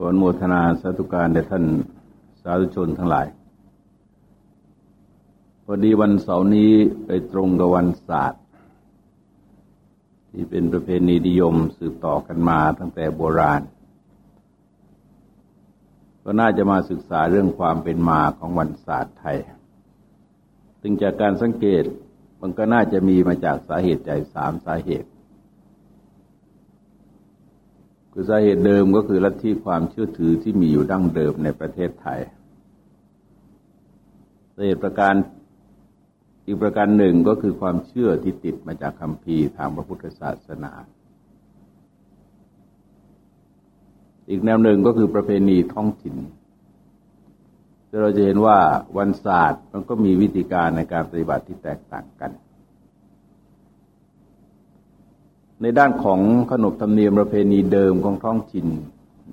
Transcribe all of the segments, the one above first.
ขออนุโมทนาสาธุการแด่ท่านสาธุชนทั้งหลาย พอดีวันเสาร์นี้ไปตรงกับวันศาสตร์ ที่เป็นประเพณีนิยมสืบต่อกันมาตั้งแต่โบราณ ก็น่าจะมาศึกษาเรื่องความเป็นมาของวันศาสตร์ไทย ซึ่งจากการสังเกตมันก็น่าจะมีมาจากสาเหตุใจสามสาเหตุ คือสาเหตุเดิมก็คือลัทธิความเชื่อถือที่มีอยู่ดั้งเดิมในประเทศไทยสาเหตุประการอีกประการหนึ่งก็คือความเชื่อที่ติดมาจากคำพีทางพระพุทธศาสนา อีกแนวหนึ่งก็คือประเพณีท้องถิ่นเราจะเห็นว่าวันศาสตร์มันก็มีวิธีการในการปฏิบัติที่แตกต่างกัน ในด้านของขนบธรรมเนียมประเพณีเดิมของท้องถิ่น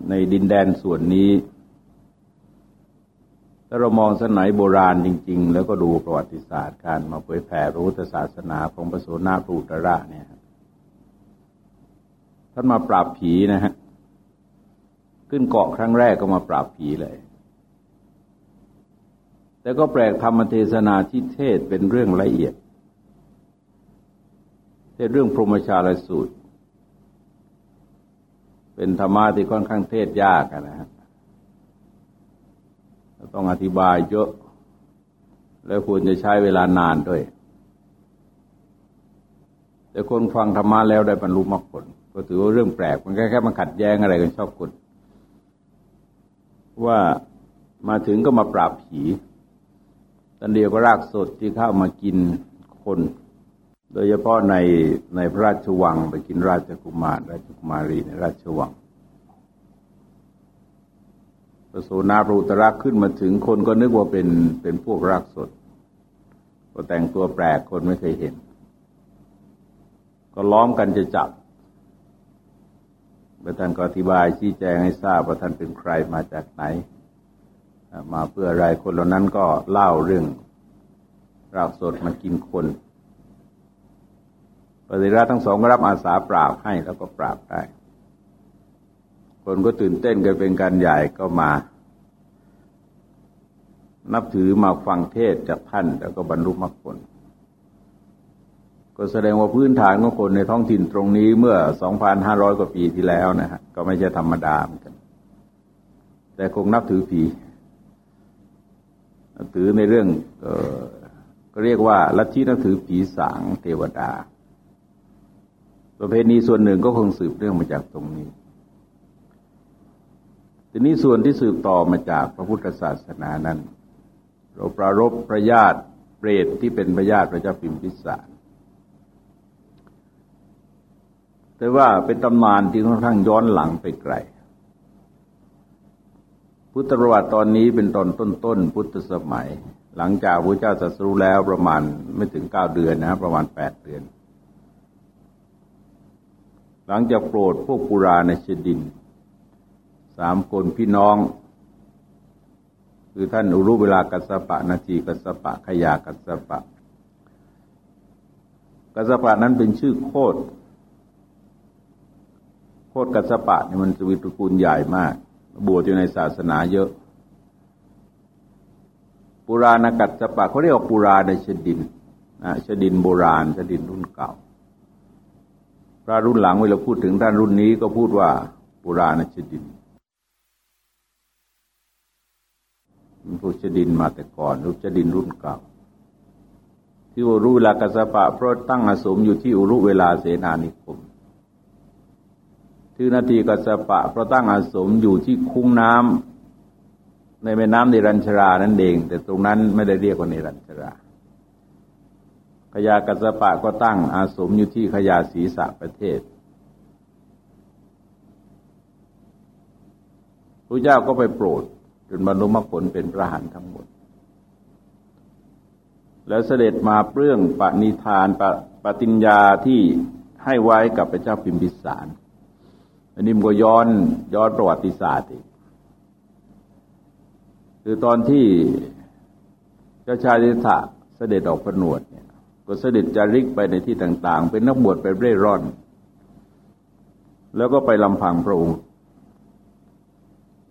ในดินแดนส่วนนี้ ถ้าเรามองสมัยโบราณจริง ๆ แล้วก็ดูประวัติศาสตร์การมาเผยแผ่รู้ศาสนาของพระโสนาปูตระเนี่ยท่านมาปราบผีนะฮะ ขึ้นเกาะครั้งแรกก็มาปราบผีเลย แต่ก็แปลกธรรมเทศนาที่เทศเป็นเรื่องละเอียด เทศเรื่องพรหมชาลสูตร เป็นธรรมะที่ค่อนข้างเทศยากนะฮะต้องอธิบายเยอะ แล้วควรจะใช้เวลานานด้วย แต่คนฟังธรรมะแล้วได้บรรลุมรรคผล ก็ถือว่าเรื่องแปลก มันแค่แค่มันขัดแย้งอะไรกันชอบกุว่ามาถึงก็มาปราบผีตันเดียวก็รากสดที่เข้ามากินคน โดยเฉพาะในในพระราชวังไปกินราชกุมารราชกุมารีในราชวังพระโสนาพระอุตรักขึ้นมาถึงคนก็นึกว่าเป็นเป็นพวกรักสดก็แต่งตัวแปลกคนไม่เคยเห็น ก็ล้อมกันจะจับพระท่านก็อธิบายชี้แจงให้ทราบว่าท่านเป็นใครมาจากไหน มาเพื่ออะไรคนเหล่านั้นก็เล่าเรื่องรากสดมากินคน ปฏิราทั้งสองก็รับอาสาปราบให้แล้วก็ปราบได้ คนก็ตื่นเต้นกันเป็นการใหญ่ก็มา นับถือมาฟังเทศจากท่านแล้วก็บรรลุมรรคผลก็แสดงว่าพื้นฐานของคนในท้องถิ่นตรงนี้เมื่อ 2,500 กว่าปีที่แล้วนะฮะก็ไม่ใช่ธรรมดาเหมือนกัน แต่คงนับถือผีถือในเรื่องก็เรียกว่าลัทธินับถือผีสางเทวดา ประเพณีส่วนหนึ่งก็คงสืบเรื่องมาจากตรงนี้ ทีนี้ส่วนที่สืบต่อมาจากพระพุทธศาสนานั้น เราปรารบพระญาติเปรตที่เป็นพระญาติพระเจ้าพิมพิสารแต่ว่าเป็นตำนานที่ค่อนข้างย้อนหลังไปไกล พุทธประวัติตอนนี้เป็นตอนต้นๆพุทธสมัย หลังจากพระเจ้าตรัสรู้แล้วประมาณไม่ถึงเก้าเดือนนะประมาณแปดเดือน หลังจากโปรดพวกปุราณชดิน สามคนพี่น้อง คือท่านอุรุเวลากัสปะ นาทีกัสปะ ขยากัสปะ กัสปะนั้นเป็นชื่อโคดโคดกัสปะนี่มันสวิตรกูลใหญ่มาก บวชอยู่ในศาสนาเยอะ ปุราณกัสปะเขาเรียกว่าปุราณชดินนะชดินโบราณชดินรุ่นเก่า พระรุ่นหลังเวลาพูดถึงท่านรุ่นนี้ก็พูดว่าปุราณชดินพูดชดินมาแต่ก่อนรูปชดินรุ่นเก่า ที่อุรุเวลากัสปะเพราะตั้งอาสมอยู่ที่อุรุเวลาเสนานิคมชื่อนาทีกัสปะเพราะตั้งอาสมอยู่ที่คุ้งน้ำในแม่น้ำในรัญชรานั่นเอง แต่ตรงนั้นไม่ได้เรียกว่าในรัญชรา ขยากัสปะก็ตั้งอาสมอยู่ที่ขยาศีสะประเทศพระเจ้าก็ไปโปรดจนบรรลุมรรคผลเป็นพระหันทั้งหมด แล้วเสด็จมาเปลื้องปณิธานปปฏิญญาที่ให้ไว้กับพระเจ้าพิมพิสาร อันนี้มันก็ย้อนย้อนประวัติศาสตร์อีกคือตอนที่เจ้าชายดิษะเสด็จออกผนวดเนี่ย ก็เสด็จจาริกไปในที่ต่าง ๆ เป็นนักบวชไปเร่ร่อน แล้วก็ไปลำพังพระองค์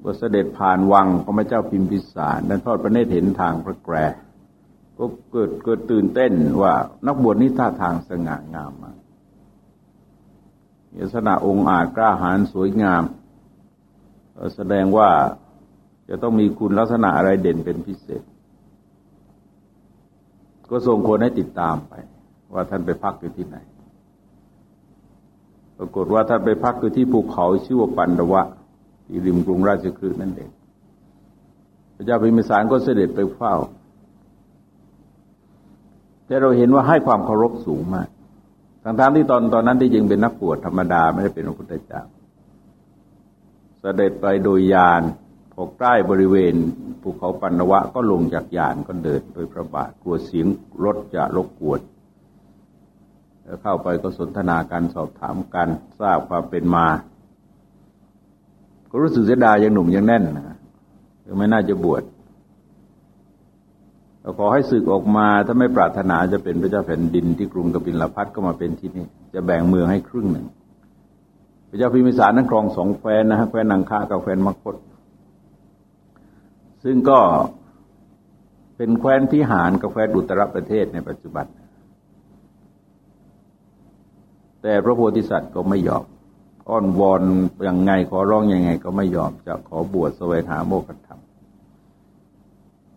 ว่าเสด็จผ่านวังของพระเจ้าพิมพิสารนั้นทอดพระเนตรเห็นทางพระแกรก็เกิดเกิดตื่นเต้นว่านักบวชนี้ท่าทางสง่างามมากลักษณะองค์อาจกล้าหาญสวยงาม แสดงว่าจะต้องมีคุณลักษณะอะไรเด่นเป็นพิเศษ ก็ส่งคนให้ติดตามไป ว่าท่านไปพักอยู่ที่ไหน ปรากฏว่าท่านไปพักอยู่ที่ภูเขาชื่อว่าปันดวะที่ริมกรุงราชคฤห์นั่นเองพระเจ้าพิมพิสารก็เสด็จไปเฝ้า แต่เราเห็นว่าให้ความเคารพสูงมากทั้งๆที่ตอนตอนนั้นที่จริงเป็นนักบวชธรรมดาไม่ได้เป็นพระพุทธเจ้า เสด็จไปโดยยาน พอใกล้บริเวณภูเขาปันวะก็ลงจากยานก็เดินโดยพระบาทกลัวเสียงรถจะรบกวนเข้าไปก็สนทนากันสอบถามกันทราบความเป็นมา ก็รู้สึกเสียดายยังหนุ่มยังแน่นนะยังไม่น่าจะบวชขอให้สึกออกมาถ้าไม่ปรารถนาจะเป็นพระเจ้าแผ่นดินที่กรุงกบิลพัทก็มาเป็นที่นี่จะแบ่งเมืองให้ครึ่งหนึ่ง พระเจ้าพิมิสารนั้นครองสองแคว้นนะฮะแคว้นนังคากับแคว้นมคต ซึ่งก็เป็นแคว้นพิหารกับแคว้นอุตรประเทศในปัจจุบัน แต่พระโพธิสัตว์ก็ไม่ยอมอ้อนวอนยังไงขอร้องยังไง ก็ไม่ยอมจะขอบวชแสวงหาโมกขธรรม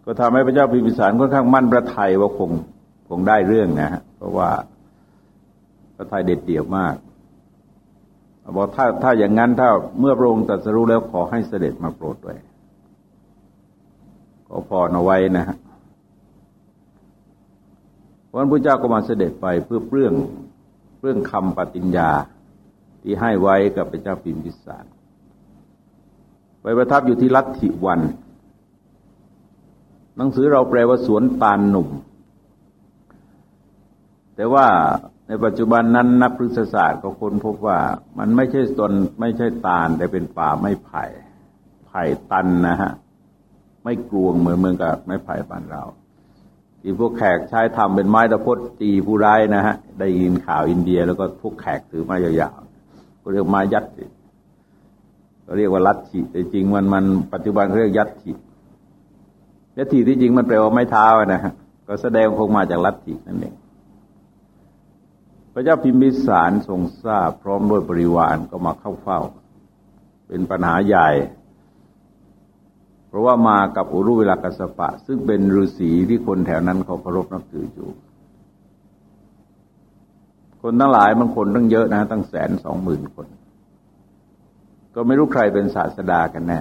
ก็ทำให้พระเจ้าพิมพิสารค่อนข้างมั่นพระทัยว่าคงคงได้เรื่องนะฮะเพราะว่าพระทัยเด็ดเดี่ยวมากบอกถ้าถ้าอย่างนั้นถ้าเมื่อพระองค์ตรัสรู้แล้วขอให้เสด็จมาโปรดด้วย ก็พรเอาไว้นะฮะวันพระเจ้าก็มาเสด็จไปเพื่อเปรื่องเปรื่องคำปฏิญญาที่ให้ไว้กับพระเจ้าพิมพิสารไปประทับอยู่ที่ลัทธิวัน หนังสือเราแปลว่าสวนตาลหนุ่ม แต่ว่าในปัจจุบันนั้นนักพฤกษศาสตร์ก็ค้นพบว่ามันไม่ใช่ตนไม่ใช่ตาลแต่เป็นป่าไม้ไผ่ไผ่ตันนะฮะ ไม่กลวงเหมือนเมืองกับไม้ไผ่บ้านเรา ที่พวกแขกใช้ทำเป็นไม้ตะพดตีผู้ร้ายนะฮะ ได้ยินข่าวอินเดีย แล้วก็พวกแขกถือไม้ยาวๆก็เรียกไม้ยัดก็เรียกว่าลัทธิแต่จริงมันมันปัจจุบันเรียกยัดธิลัทธิที่จริงมันแปลว่าไม้เท้านะฮะก็แสดงคงมาจากลัทธินั่นเองพระเจ้าพิมพิสารทรงทราบพร้อมด้วยบริวารก็มาเข้าเฝ้า เป็นปัญหาใหญ่ เพราะว่ามากับอุรุเวลากัสปะ ซึ่งเป็นฤาษีที่คนแถวนั้นเขาเคารพนับถืออยู่ คนทั้งหลายบางคนตั้งเยอะนะตั้งแสนสองหมื่นคน ก็ไม่รู้ใครเป็นศาสดากันแน่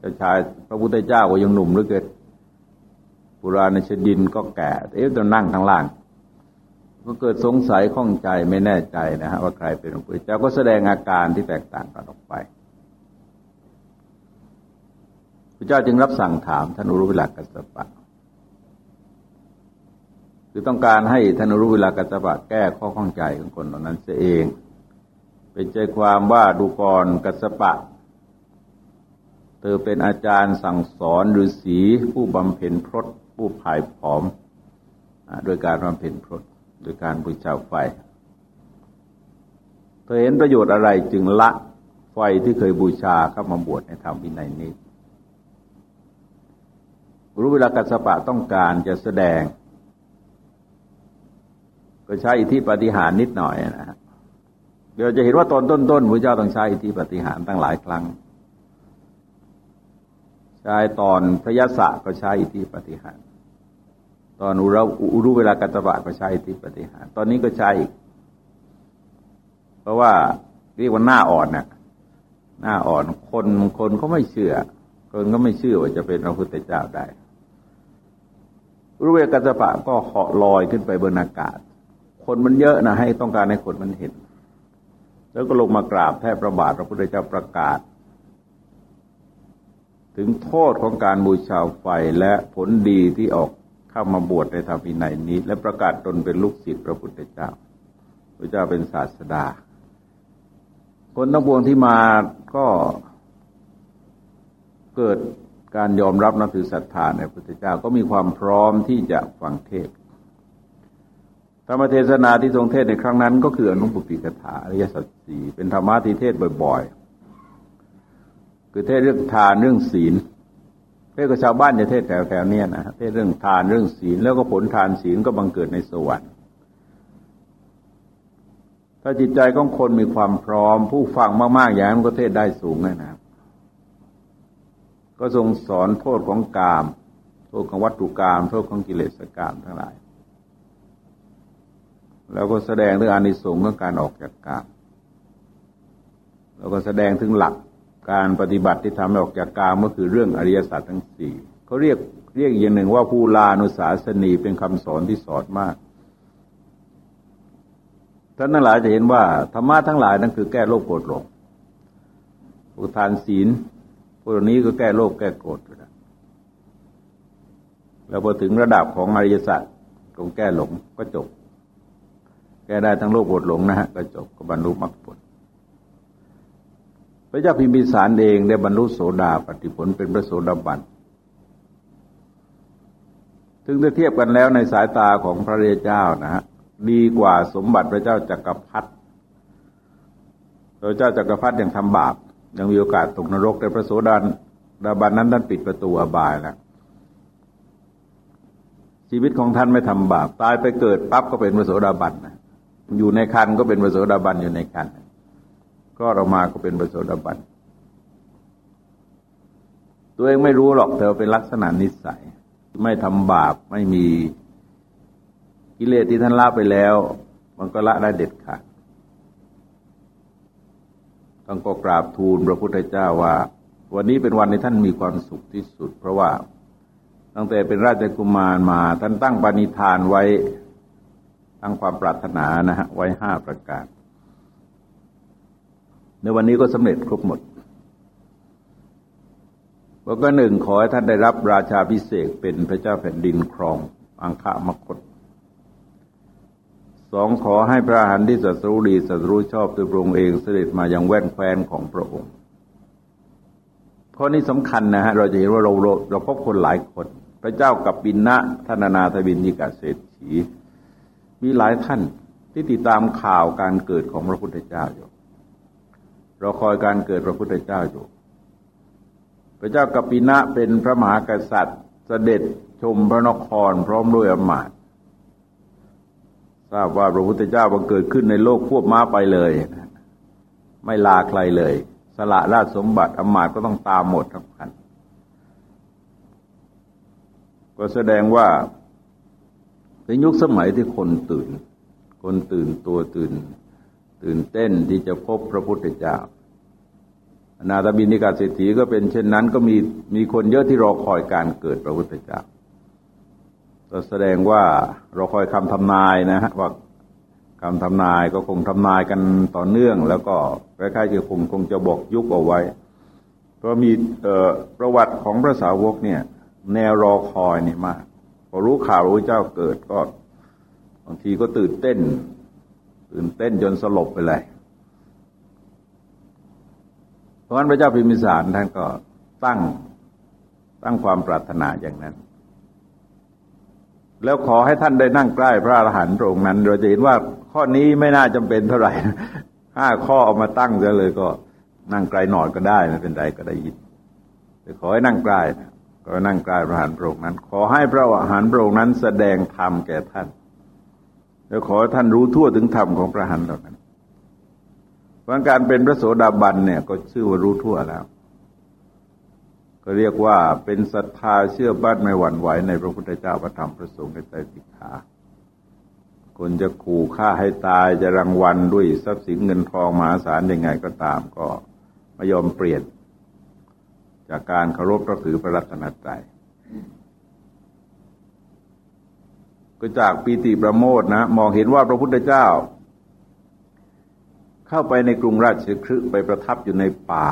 จะชายพระพุทธเจ้าก็ยังหนุ่มหรือเกิดปุราณชดินก็แก่ เอ๊ะจะนั่งข้างล่าง ก็เกิดสงสัยข้องใจไม่แน่ใจนะฮะว่าใครเป็นพระพุทธเจ้าก็แสดงอาการที่แตกต่างกันออกไป พระเจ้าจึงรับสั่งถามท่านอุรุเวลากัสปะ คือต้องการให้ท่านอุรุเวลากัสปะแก้ข้อข้องใจของคนเหล่านั้นเสียเอง เป็นใจความว่าดูกรกัสปะ เธอเป็นอาจารย์สั่งสอนฤาษีผู้บำเพ็ญพรตผู้ผายผอม โดยการบำเพ็ญพรตโดยการบูชาไฟ เธอเห็นประโยชน์อะไรจึงละไฟที่เคยบูชาเข้ามาบวชในธรรมวินัยนี้ รู้เวลากัสปะต้องการจะแสดง ก็ใช้อิทธิปฏิหารนิดหน่อยนะฮะเดี๋ยวจะเห็นว่าตอนต้นๆพระเจ้าต้องใช้อิทธิปฏิหารตั้งหลายครั้งใช้ตอนพระยศก็ใช้อิทธิปฏิหาร ตอนอุรุอุรุเวลากัตบะก็ใช้อิทธิปฏิหาร ตอนนี้ก็ใช้อีก เพราะว่าเรียกว่าหน้าอ่อนน่ะหน้าอ่อนคนคนก็ไม่เชื่อ คนก็ไม่เชื่อว่าจะเป็นพระพุทธเจ้าได้ รุเวกัตบะก็เหาะลอยขึ้นไปบนอากาศ คนมันเยอะนะให้ต้องการให้คนมันเห็น แล้วก็ลงมากราบแทบประบาทพระพุทธเจ้าประกาศ ถึงโทษของการบูชาไฟและผลดีที่ออกเข้ามาบวชในธรรมวินัยนี้ และประกาศตนเป็นลูกศิษย์พระพุทธเจ้า พระเจ้าเป็นศาสดา คนทั้งปวงที่มาก็เกิด การยอมรับนับถือศรัทธาในพระพุทธเจ้าก็มีความพร้อมที่จะฟังเทศธรรมเทศนาที่ทรงเทศในครั้งนั้น ก็คืออนุปปิกถาอริยสัจสี่เป็นธรรมะที่เทศบ่อยๆ คือเทศเรื่องทานเรื่องศีลเทศกับชาวบ้านจะเทศแถวแถวเนี้ยนะเทศเรื่องทานเรื่องศีลแล้วก็ผลทานศีลก็บังเกิดในสวรรค์ถ้าจิตใจของคนมีความพร้อม ผู้ฟังมากๆอย่างนั้นก็เทศได้สูงเลยนะ ก็ทรงสอนโทษของกาม โทษของวัตถุกรรมโทษของกิเลสกรรมทั้งหลาย แล้วก็แสดงเรื่องอานิสงส์ของการออกจากกาม แล้วก็แสดงถึงหลักการปฏิบัติที่ทำให้ออกจากกามก็คือเรื่องอริยสัจทั้งสี่เขาเรียกเรียกอย่างหนึ่งว่าผู้ลานุสาสนีเป็นคำสอนที่สอนมากท่านทั้งหลายจะเห็นว่าธรรมะทั้งหลายนั่นคือแก้โลภโกรธหลงอุทานศีล พวกนี้ก็แก้โลภแก้โกรธแล้วพอถึงระดับของอริยสัจก็แก้หลงก็จบ แก้ได้ทั้งโลภโกรธหลงนะฮะก็จบก็บรรลุมรรคผล พระเจ้าพิมพิสารเองได้บรรลุโสดาปฏิผลเป็นพระโสดาบันถึงจะเทียบกันแล้วในสายตาของพระเรเจ้านะฮะดีกว่าสมบัติพระเจ้าจักรพรรดิพระเจ้าจักรพรรดิยังทำบาป ยังมีโอกาสตกนรกแต่พระโสดาดาบันนั้นท่านปิดประตูอบายแล้วชีวิตของท่านไม่ทำบาปตายไปเกิดปั๊บก็เป็นพระโสดาบันนะอยู่ในคันก็เป็นพระโสดาบันอยู่ในคันก็เรามาก็เป็นพระโสดาบันตัวเองไม่รู้หรอกแต่เป็นลักษณะนิสัย ไม่ทำบาปไม่มีกิเลสที่ท่านละไปแล้ว มันก็ละได้เด็ดขาด ต้องก็กราบทูลพระพุทธเจ้าว่า วันนี้เป็นวันที่ท่านมีความสุขที่สุด เพราะว่าตั้งแต่เป็นราชกุมารมา ท่านตั้งปณิธานไว้ตั้งความปรารถนานะฮะไว้ห้าประการ ในวันนี้ก็สำเร็จครบหมดว่าก็หนึ่งขอให้ท่านได้รับราชาพิเศษเป็นพระเจ้าแผ่นดินครองอังคามคต สองขอให้พระหันที่สัตรูดีสัตรูชอบตัวพระองค์เองเสด็จมายังแว่นแคว้นของพระองค์ข้อนี้สำคัญนะฮะเราจะเห็นว่าเราเราพบคนหลายคน พระเจ้ากับปินนะท่านนาทบินยิกาเศรษฐีมีหลายท่านที่ติดตามข่าวการเกิดของพระพุทธเจ้าอยู่ เราคอยการเกิดพระพุทธเจ้าอยู่ พระเจ้ากัปปินะเป็นพระมหากษัตริย์เสด็จชมพระนครพร้อมด้วยอมาตย ทราบว่าพระพุทธเจ้าบังเกิดขึ้นในโลกควบม้าไปเลย ไม่ลาใครเลย สละราชสมบัติอมาตย์ก็ต้องตามหมดทั้งคันก็แสดงว่าในยุคสมัยที่คนตื่น คนตื่นตัวตื่น ตื่นเต้นที่จะพบพระพุทธเจ้านาตบินิกาเศรษฐีก็เป็นเช่นนั้นก็มีมีคนเยอะที่รอคอยการเกิดพระพุทธเจ้า แสดงว่าเราคอยคำทำนายนะฮะว่าคำทำนายก็คงทำนายกันต่อเนื่อง แล้วก็คล้ายๆจะคงคงจะบอกยุคเอาไว้ เพราะมีประวัติของพระสาวกเนี่ย แนวรอคอยนี่มากพอรู้ข่าวรู้เจ้าเกิดก็บางทีก็ตื่นเต้น ตื่นเต้นจนสลบไปเลยเพราะฉะนั้นพระเจ้าพิมิสารท่านก็ตั้งตั้งความปรารถนาอย่างนั้น แล้วขอให้ท่านได้นั่งใกล้พระอรหันต์ตรงนั้น เราจะเห็นว่าข้อนี้ไม่น่าจำเป็นเท่าไหร่ห้าข้อเอามาตั้งซะเลยก็นั่งไกลหน่อดก็ได้ไม่เป็นไรก็ได้ยินแต่ขอให้นั่งใกล้ก็นั่งใกล้พระอรหันต์พระองค์นั้น ขอให้พระอรหันต์พระองค์นั้น แสดงธรรมแก่ท่าน แล้วขอท่านรู้ทั่วถึงธรรมของพระอรหันเหล่านั้นเพราะการเป็นพระโสดาบันเนี่ย ก็ชื่อว่ารู้ทั่วแล้ว ก็เรียกว่าเป็นศรัทธาเชื่อบ้านไม่หวั่นไหวในพระพุทธเจ้าพระธรรมพระสงฆ์ในใจสิกขาคนจะขู่ฆ่าให้ตายจะรางวัลด้วยทรัพย์สินเงินทองมหาศาลยังไงก็ตามก็ไม่ยอมเปลี่ยน จากการเคารพก็ถือพระรัตนตรัยก็จากปีติประโมทนะ มองเห็นว่าพระพุทธเจ้า เข้าไปในกรุงราชคฤห์ไปประทับอยู่ในป่า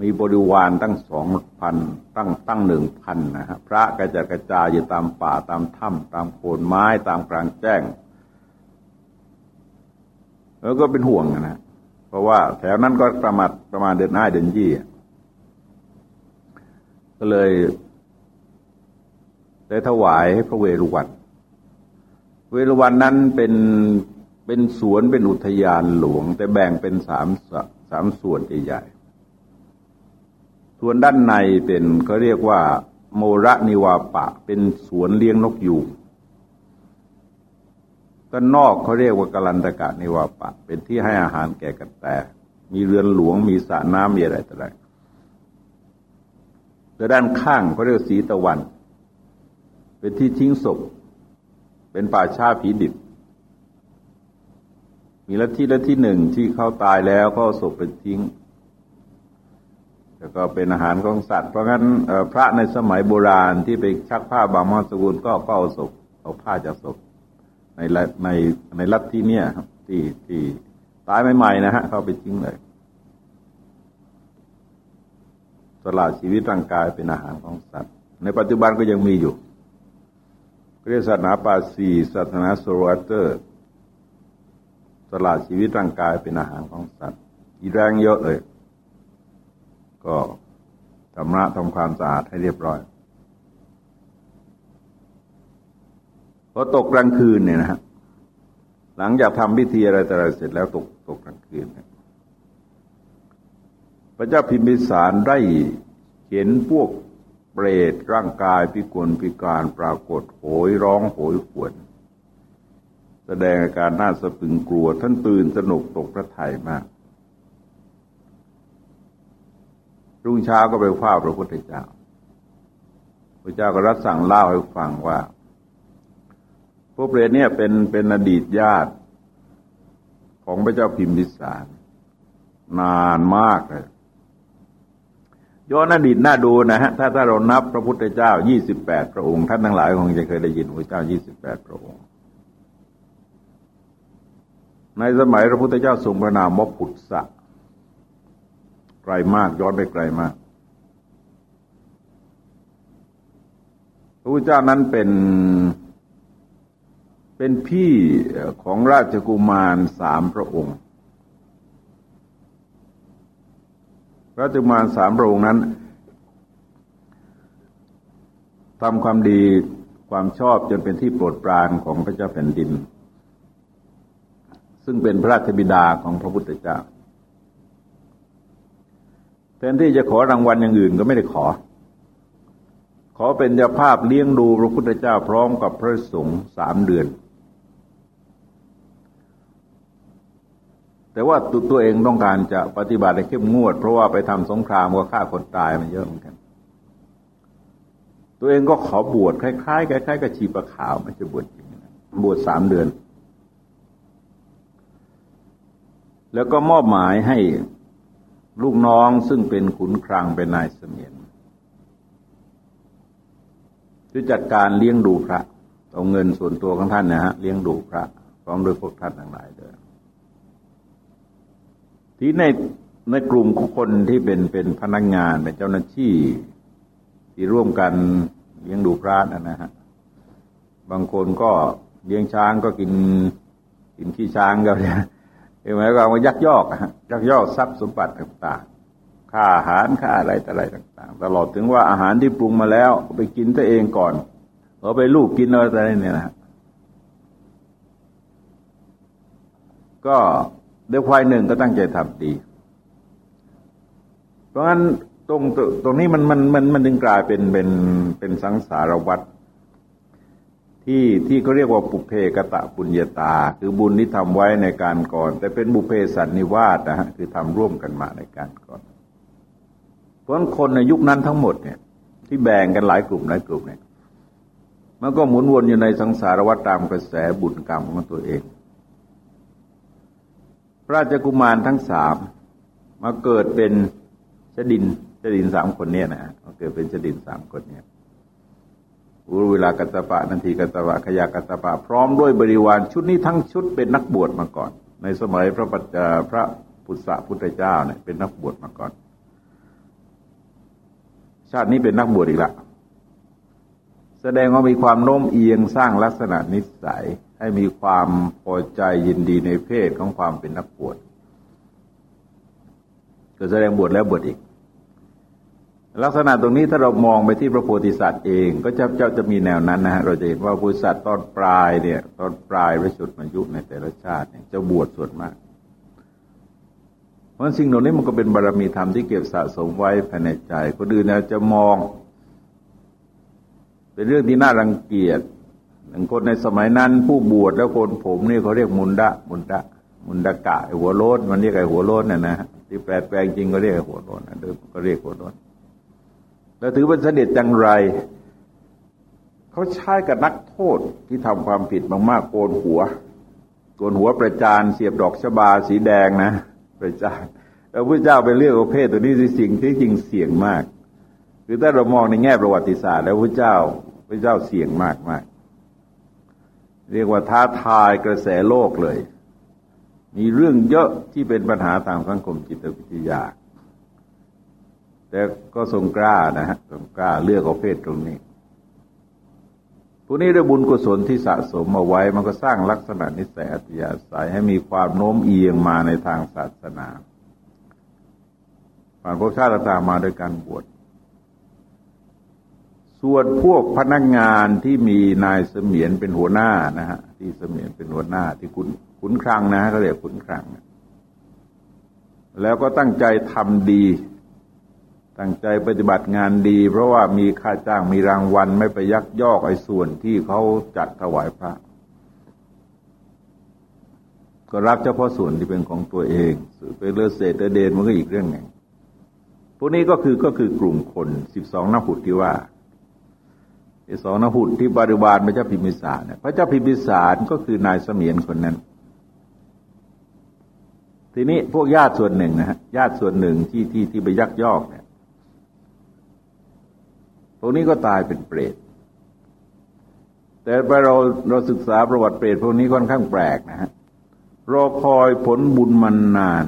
มีบริวารตั้งสองพันตั้งตั้งหนึ่งพันนะฮะพระกระจกระจายอยู่ตามป่าตามถ้ำตามโคนไม้ตามกลางแจ้ง แล้วก็เป็นห่วงนะเพราะว่าแถวนั้นก็ประมาณประมาณเดือนห้าเดือนยี่ก็เลยได้ถวายพระเวรุวันเวรุวันนั้นเป็นเป็นสวนเป็นอุทยานหลวง แต่แบ่งเป็นสามสามส่วนใหญ่ๆ ส่วนด้านในเป็นเขาเรียกว่า โมระนิวาปะ เป็นสวนเลี้ยงนกยูงก็นอกเขาเรียกว่ากลันตกะนิวาปะ เป็นที่ให้อาหารแก่กันแต่ มีเรือนหลวงมีสระน้ำมีอะไรต่ออะไรแต่ด้านข้างเขาเรียกสีตะวัน เป็นที่ทิ้งศพ เป็นป่าชาผีดิบ มีลัทธิลัทธิหนึ่งที่เขาตายแล้วก็ศพไปทิ้ง แล้วก็เป็นอาหารของสัตว์ เพราะงั้นพระในสมัยโบราณที่ไปชักผ้าบางมาสกุลก็ก็เอาศพเอาผ้าจากศพในในในลัทธิเนี่ยครับที่ที่ตายใหม่ๆนะฮะเขาไปทิ้งเลยสละชีวิตร่างกายเป็นอาหารของสัตว์ ในปัจจุบันก็ยังมีอยู่เรียกศาสนาปาสีศาสนาโซลเตอร์สละชีวิตร่างกายเป็นอาหารของสัตว์อีแรงเยอะเลย ก็ทำระทำความสะอาดให้เรียบร้อยพอตกกลางคืนเนี่ยนะฮะหลังจากทำพิธีอะไรแต่อะไรเสร็จแล้วตกตกกลางคืน พระเจ้าพิมพิสารได้เห็นพวกเปรตร่างกายพิกลพิการปรากฏโหยร้องโหยหวน แสดงอาการน่าสะพึงกลัวท่านตื่นสนุกตกพระทัยมาก รุ่งเช้าก็ไปเฝ้าพระพุทธเจ้า พระเจ้าก็รับสั่งเล่าให้ฟังว่า พวกเปรตเนี่ยเป็นเป็นอดีตญาติของพระเจ้าพิมพิสาร นานมากเลยย้อนอดีตน่าดูนะฮะถ้าถ้าเรานับพระพุทธเจ้ายี่สิบแปดพระองค์ ท่านทั้งหลายคงจะเคยได้ยินพระเจ้ายี่สิบแปดพระองค์ ในสมัยพระพุทธเจ้าทรงพระนามว่าปุตสะ ไกลมาก ย้อนไปไกลมากพระพุทธเจ้านั้นเป็นเป็นพี่ของราชกุมารสามพระองค์ ราชกุมารสามพระองค์นั้นทำความดีความชอบจนเป็นที่โปรดปรานของพระเจ้าแผ่นดิน ซึ่งเป็นพระราชบิดาของพระพุทธเจ้า แทนที่จะขอรางวัลอย่างอื่นก็ไม่ได้ขอ ขอเป็นเจ้าภาพเลี้ยงดูพระพุทธเจ้าพร้อมกับพระสงฆ์สามเดือน แต่ว่าตัวตัวเองต้องการจะปฏิบัติให้เข้มงวด เพราะว่าไปทำสงครามก็ฆ่าคนตายมันเยอะเหมือนกัน ตัวเองก็ขอบวชคล้ายๆคล้ายๆกับชีปะขาวไม่ใช่บวชจริงบวชสามเดือน แล้วก็มอบหมายให้ ลูกน้องซึ่งเป็นขุนคลังเป็นนายเสมียนที่จัดการเลี้ยงดูพระเอาเงินส่วนตัวของท่านนะฮะเลี้ยงดูพระพร้อมด้วยพวกท่านทั้งหลายเดิยที่ในในกลุ่มคนที่เป็นเป็นพนักงงานเป็นเจ้าหน้าที่ที่ร่วมกันเลี้ยงดูพระนะฮะบางคนก็เลี้ยงช้างก็กินกินขี้ช้างก็เนี่ย เห็นไหมก็ว่ายักยอกยักยอกทรัพย์สมบัติต่างๆค่าอาหารค่าอะไรต่อะไรต่าง ๆ ตลอดถึงว่าอาหารที่ปรุงมาแล้วไปกินตัวเองก่อนเอาไปลูกกินอะไรอะไรเนี่ยนะก็เดี๋ยวควายหนึ่งก็ตั้งใจทำดี เพราะงั้นตรงตรงนี้มันมันมันมันจึงกลายเป็นเป็นเป็นสังสารวัตร ที่ที่เขาเรียกว่าปุเพกะตะปุญญาตา คือบุญที่ทำไว้ในการก่อน แต่เป็นบุเพสันนิวาสนะฮะคือทำร่วมกันมาในการก่อน เพราะคนในยุคนั้นทั้งหมดเนี่ย ที่แบ่งกันหลายกลุ่มหลายกลุ่มเนี่ยมันก็หมุนวนอยู่ในสังสารวัฏตามกระแสบุญกรรมของตัวเอง พระราชกุมารทั้งสามมาเกิดเป็นชดินชดินสามคนเนี้ยนะมาเกิดเป็นชดินสามคนเนี้ย อุรุเวลากัตปะนันทีกัตปะขยากัตปะ พร้อมด้วยบริวารชุดนี้ทั้งชุดเป็นนักบวชมาก่อน ในสมัยพระปัจจพระพุทธพุทธเจ้าเนี่ยเป็นนักบวชมาก่อน ชาตินี้เป็นนักบวชอีกละแสดงว่ามีความโน้มเอียงสร้างลักษณะนิสัย ให้มีความพอใจยินดีในเพศของความเป็นนักบวชก็แสดงบวชแล้วบวชอีก ลักษณะตรงนี้ถ้าเรามองไปที่พระโพธิสัตว์เอง ก็จะเจ้าจะมีแนวนั้นนะฮะเราจะเห็นว่าโพธิสัตว์ตอนปลายเนี่ยตอนปลายพระสุดมายุในแต่ละชาติเนี่ยจะบวชส่วนมาก เพราะสิ่งเหล่านี้มันก็เป็นบารรมีธรรมที่เก็บสะสมไว้ภายในใจคนอื่นอาจจะมอง เป็นเรื่องที่น่ารังเกียจหนึ่งคนในสมัยนั้นผู้บวชแล้วคนผมนี่เขาเรียกมุนดะมุนดะมุนดะกะหัวโลนมันเรียกไอหัวโลนน่ะนะที่แปลแปลงจริงก็เรียกไอหัวโลนนะเดิมก็เรียกหัวโลน แล้วถือเป็นเสด็จจังไร เขาใช้กับนักโทษที่ทำความผิดมากๆโกนหัวโกนหัวประจานเสียบดอกชบาสีแดงนะ ประจานแล้วพระเจ้าไปเรียกประเภทตัวนี้สิ่งที่จริงเสี่ยงมาก คือถ้าเรามองในแง่ประวัติศาสตร์ แล้วพระเจ้าพระเจ้าเสี่ยงมากมากเรียกว่าท้าทายกระแสโลกเลย มีเรื่องเยอะที่เป็นปัญหาทางสังคมจิตวิทยา แต่ก็ทรงกล้านะฮะทรงกล้าเลือกประเภทตรงนี้พวกนี้ด้วยบุญกุศลที่สะสมมาไว้ มันก็สร้างลักษณะนิสัยอัตยาศัยให้มีความโน้มเอียงมาในทางศาสนาผ่านพวกชาติต่างมาโดยการบวชส่วนพวกพนักงานที่มีนายเสมียนเป็นหัวหน้านะฮะที่เสมียนเป็นหัวหน้าที่ขุนขุนครังนะเขาเรียกขุนครัง แล้วก็ตั้งใจทำดี ตั้งใจปฏิบัติงานดี เพราะว่ามีค่าจ้างมีรางวัลไม่ไปยักยอกไอ้ส่วนที่เขาจัดถวายพระ ก็รับเฉพาะส่วนที่เป็นของตัวเองไปเลอเศษเดนมันก็อีกเรื่องหนึ่งพวกนี้ก็คือก็คือกลุ่มคนสิบสองนักผุดที่ว่าสิบสองนักผุดที่บริวารพระเจ้าพิมพิสารพระเจ้าพิมพิสารก็คือนายเสมียนคนนั้นทีนี้พวกญาติส่วนหนึ่งนะฮะญาติส่วนหนึ่งที่ที่ที่ไปยักยอกเนี่ย พวกนี้ก็ตายเป็นเปรต แต่ไปเราเราศึกษาประวัติเปรตพวกนี้ค่อนข้างแปลกนะฮะรอคอยผลบุญมันนาน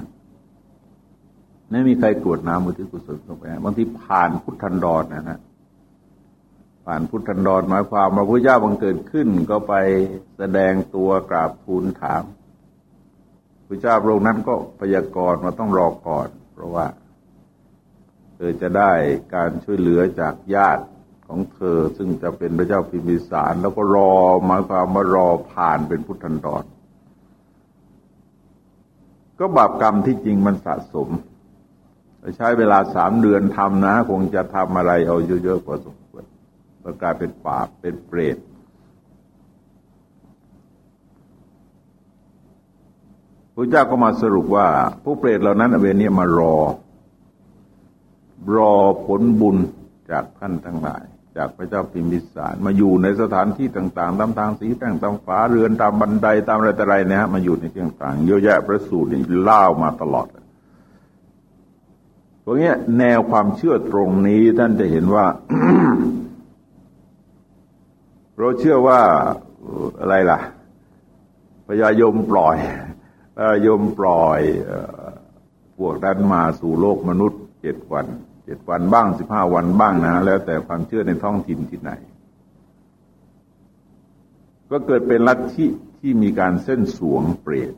ไม่มีใครกรวดน้ำมุทิกุศลลงไปบางทีผ่านพุทธันดรนะฮะผ่านพุทธันดรหมายความว่าพระเจ้าบังเกิดขึ้นก็ไปแสดงตัวกราบทูลถามพระเจ้าพระองค์นั้นก็พยากรณ์มาต้องรอก่อน เพราะว่า ธอจะได้การช่วยเหลือจากญาติของเธอ ซึ่งจะเป็นพระเจ้าพิมพิสาร แล้วก็รอหมายความว่ารอผ่านเป็นพุทธันดร ก็บาปกรรมที่จริงมันสะสม ใช้เวลาสามเดือนทำนะ คงจะทำอะไรเอาเยอะๆพอสมควรก็กลายเป็นปาปเป็นเปรตพระเจ้าก็มาสรุปว่า ผู้เปรตเหล่านั้นเวนี้มารอ รอผลบุญจากท่านทั้งหลาย จากพระเจ้าพิมพิสารมาอยู่ในสถานที่ต่างๆ ตามทางสีแต่งตามฝาเรือนตามบันไดตามอะไรต่ออะไรนะฮะมาอยู่ในที่ต่างๆเยอะแยะประสูตรนี่เล่ามาตลอดพวกนี้แนวความเชื่อตรงนี้ท่านจะเห็นว่า เราเชื่อว่าอะไรล่ะพญายมปล่อยพญายมปล่อยพวกนั้นมาสู่โลกมนุษย์เจ็ดวัน เจ็ดวันบ้างสิบห้าวันบ้างนะ แล้วแต่ความเชื่อในท้องถิ่นที่ไหน ก็เกิดเป็นลัทธิที่มีการเส้นสวงเปรต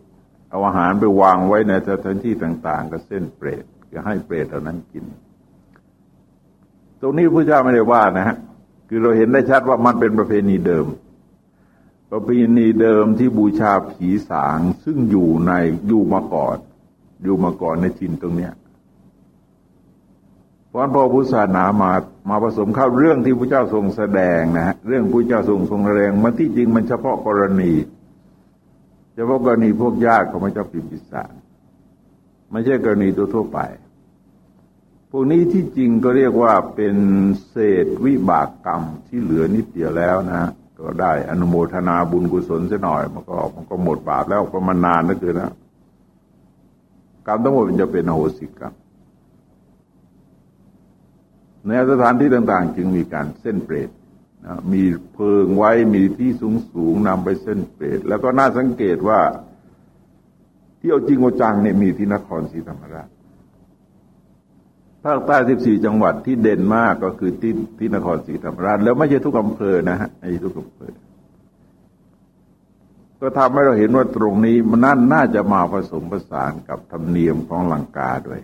เอาอาหารไปวางไว้ในสถานที่ต่าง ๆ ก็เส้นเปรตจะให้เปรตเหล่านั้นกิน ตรงนี้พระเจ้าไม่ได้ว่านะฮะคือเราเห็นได้ชัดว่ามันเป็นประเพณีเดิม ประเพณีเดิมที่บูชาผีสางซึ่งอยู่ในอยู่มาก่อน อยู่มาก่อนในทินตรงเนี้ย พราะพอพุทธศาสนามามาผสมเข้าเรื่องที่พระเจ้าทรงแสดงนะฮะเรื่องพระเจ้าทรงทรงแสดงมันที่จริงมันเฉพาะกรณี เฉพาะกรณีพวกญาติของพระเจ้าปิมพิสารไม่ใช่กรณีตัวทั่วไป พวกนี้ที่จริงก็เรียกว่าเป็นเศษวิบากกรรมที่เหลือนิดเดียวแล้วนะ ก็ได้อนุโมทนาบุญกุศลเสียหน่อย มันก็มันก็หมดบาปแล้วประมาณนานนั่นคือนะกรรมทั้งหมดมันจะเป็นโหสิกรรม ในสถานที่ต่างๆ จึงมีการเส้นเปรตนะมีเพิงไว้มีที่สูงสูงนำไปเส้นเปรตแล้วก็น่าสังเกตว่า ที่เอาจริงเอาจังเนี่ยมีที่นครศรีธรรมราชภาคใต้สิบสี่จังหวัดที่เด่นมากก็คือที่ที่นครศรีธรรมราช แล้วไม่ใช่ทุกอำเภอนะฮะไม่ใช่ทุกอำเภอ ก็ทำให้เราเห็นว่าตรงนี้มันน่าน่าจะมาผสมผสานกับธรรมเนียมของลังกาด้วย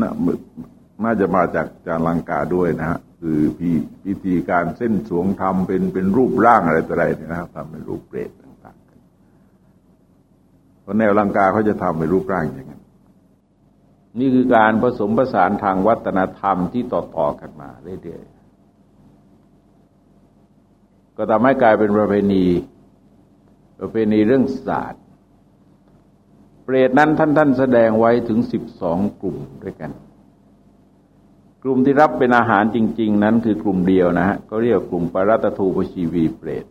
น่า น่าจะมาจากจากลังกาด้วยนะฮะคือพี่พิธีการเส้นสวงทำเป็นเป็นรูปร่างอะไรต่ออะไรนะครับทำเป็นรูปเปรตต่างๆเพราะแนวลังกาเขาจะทำเป็นรูปร่างอย่างนั้นนี่คือการผสมผสานทางวัฒนธรรมที่ต่อๆกันมาเรื่อยๆก็ทำให้กลายเป็นประเพณีประเพณีเรื่องศาสตร์ เปรตนั้นท่านท่านแสดงไว้ถึงสิบสองกลุ่มด้วยกัน กลุ่มที่รับเป็นอาหารจริง ๆ นั้นคือกลุ่มเดียวนะฮะก็เรียกกลุ่มปรัตทูปชีวีเปรต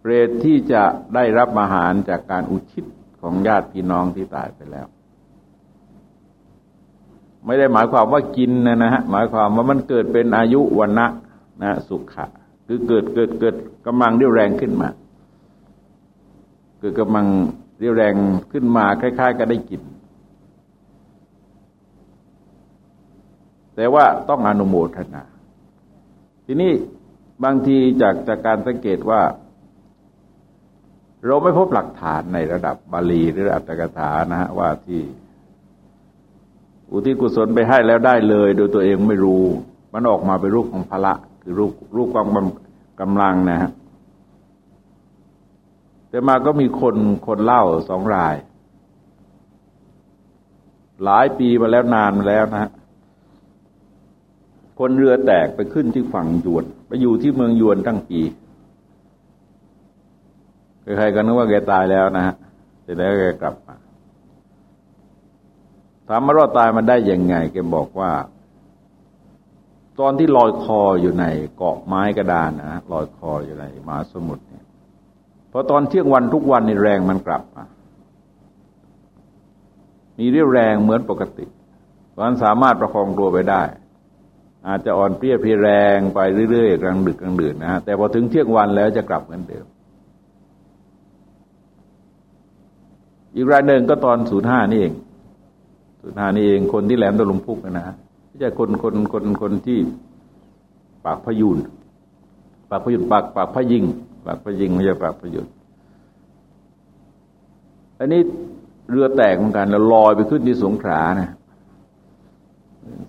เปรตที่จะได้รับอาหารจากการอุทิศของญาติพี่น้องที่ตายไปแล้ว ไม่ได้หมายความว่ากินนะนะฮะหมายความว่ามันเกิดเป็นอายุวันนะนะสุขะคือเกิดเกิดเกิดกำลังเรียวแรงขึ้นมา เกิดกำลังเรียวแรงขึ้นมาคล้าย ๆ ก็ได้กิน แต่ว่าต้องอนุโมทนา ทีนี้บางทีจากจากการสังเกตว่า เราไม่พบหลักฐานในระดับบาลีหรืออัตถกถานะฮะว่าที่ อุทิศกุศลไปให้แล้วได้เลย โดยตัวเองไม่รู้ มันออกมาเป็นรูปของพละ คือรูปรูปความกำลังนะฮะแต่มาก็มีคนคนเล่าสองราย หลายปีมาแล้วนานมาแล้วนะฮะ คนเรือแตกไปขึ้นที่ฝั่งยวน ไปอยู่ที่เมืองยวนตั้งปีใครๆก็นึกว่าแกตายแล้วนะฮะเสร็จแล้วแกกลับมาถามมารอดตายมันได้ยังไงแกบอกว่า ตอนที่ลอยคออยู่ในเกาะไม้กระดานนะลอยคออยู่ในมหาสมุทรเนี่ยพอตอนเที่ยงวันทุกวันในแรงมันกลับมามีเรี่ยวแรงเหมือนปกติมันสามารถประคองตัวไปได้ อาจจะอ่อนเปรี้ยเพียแรงไปเรื่อยๆกลางดึกกลางดื่นนะฮะแต่พอถึงเที่ยงวันแล้วจะกลับเหมือนเดิม อีกรายหนึ่งก็ตอนศูนย์ห้านี่เองศูนย์ห้านี่เองคนที่แหลมตะลุมพุกนะฮะไม่ใช่คนคนคนคนที่ปากพยุนปากพยุนปากปากพยิงปากพยิงไม่ใช่ปากพยุนอันนี้เรือแตกเหมือนกันแล้วลอยไปขึ้นที่สงขลานะ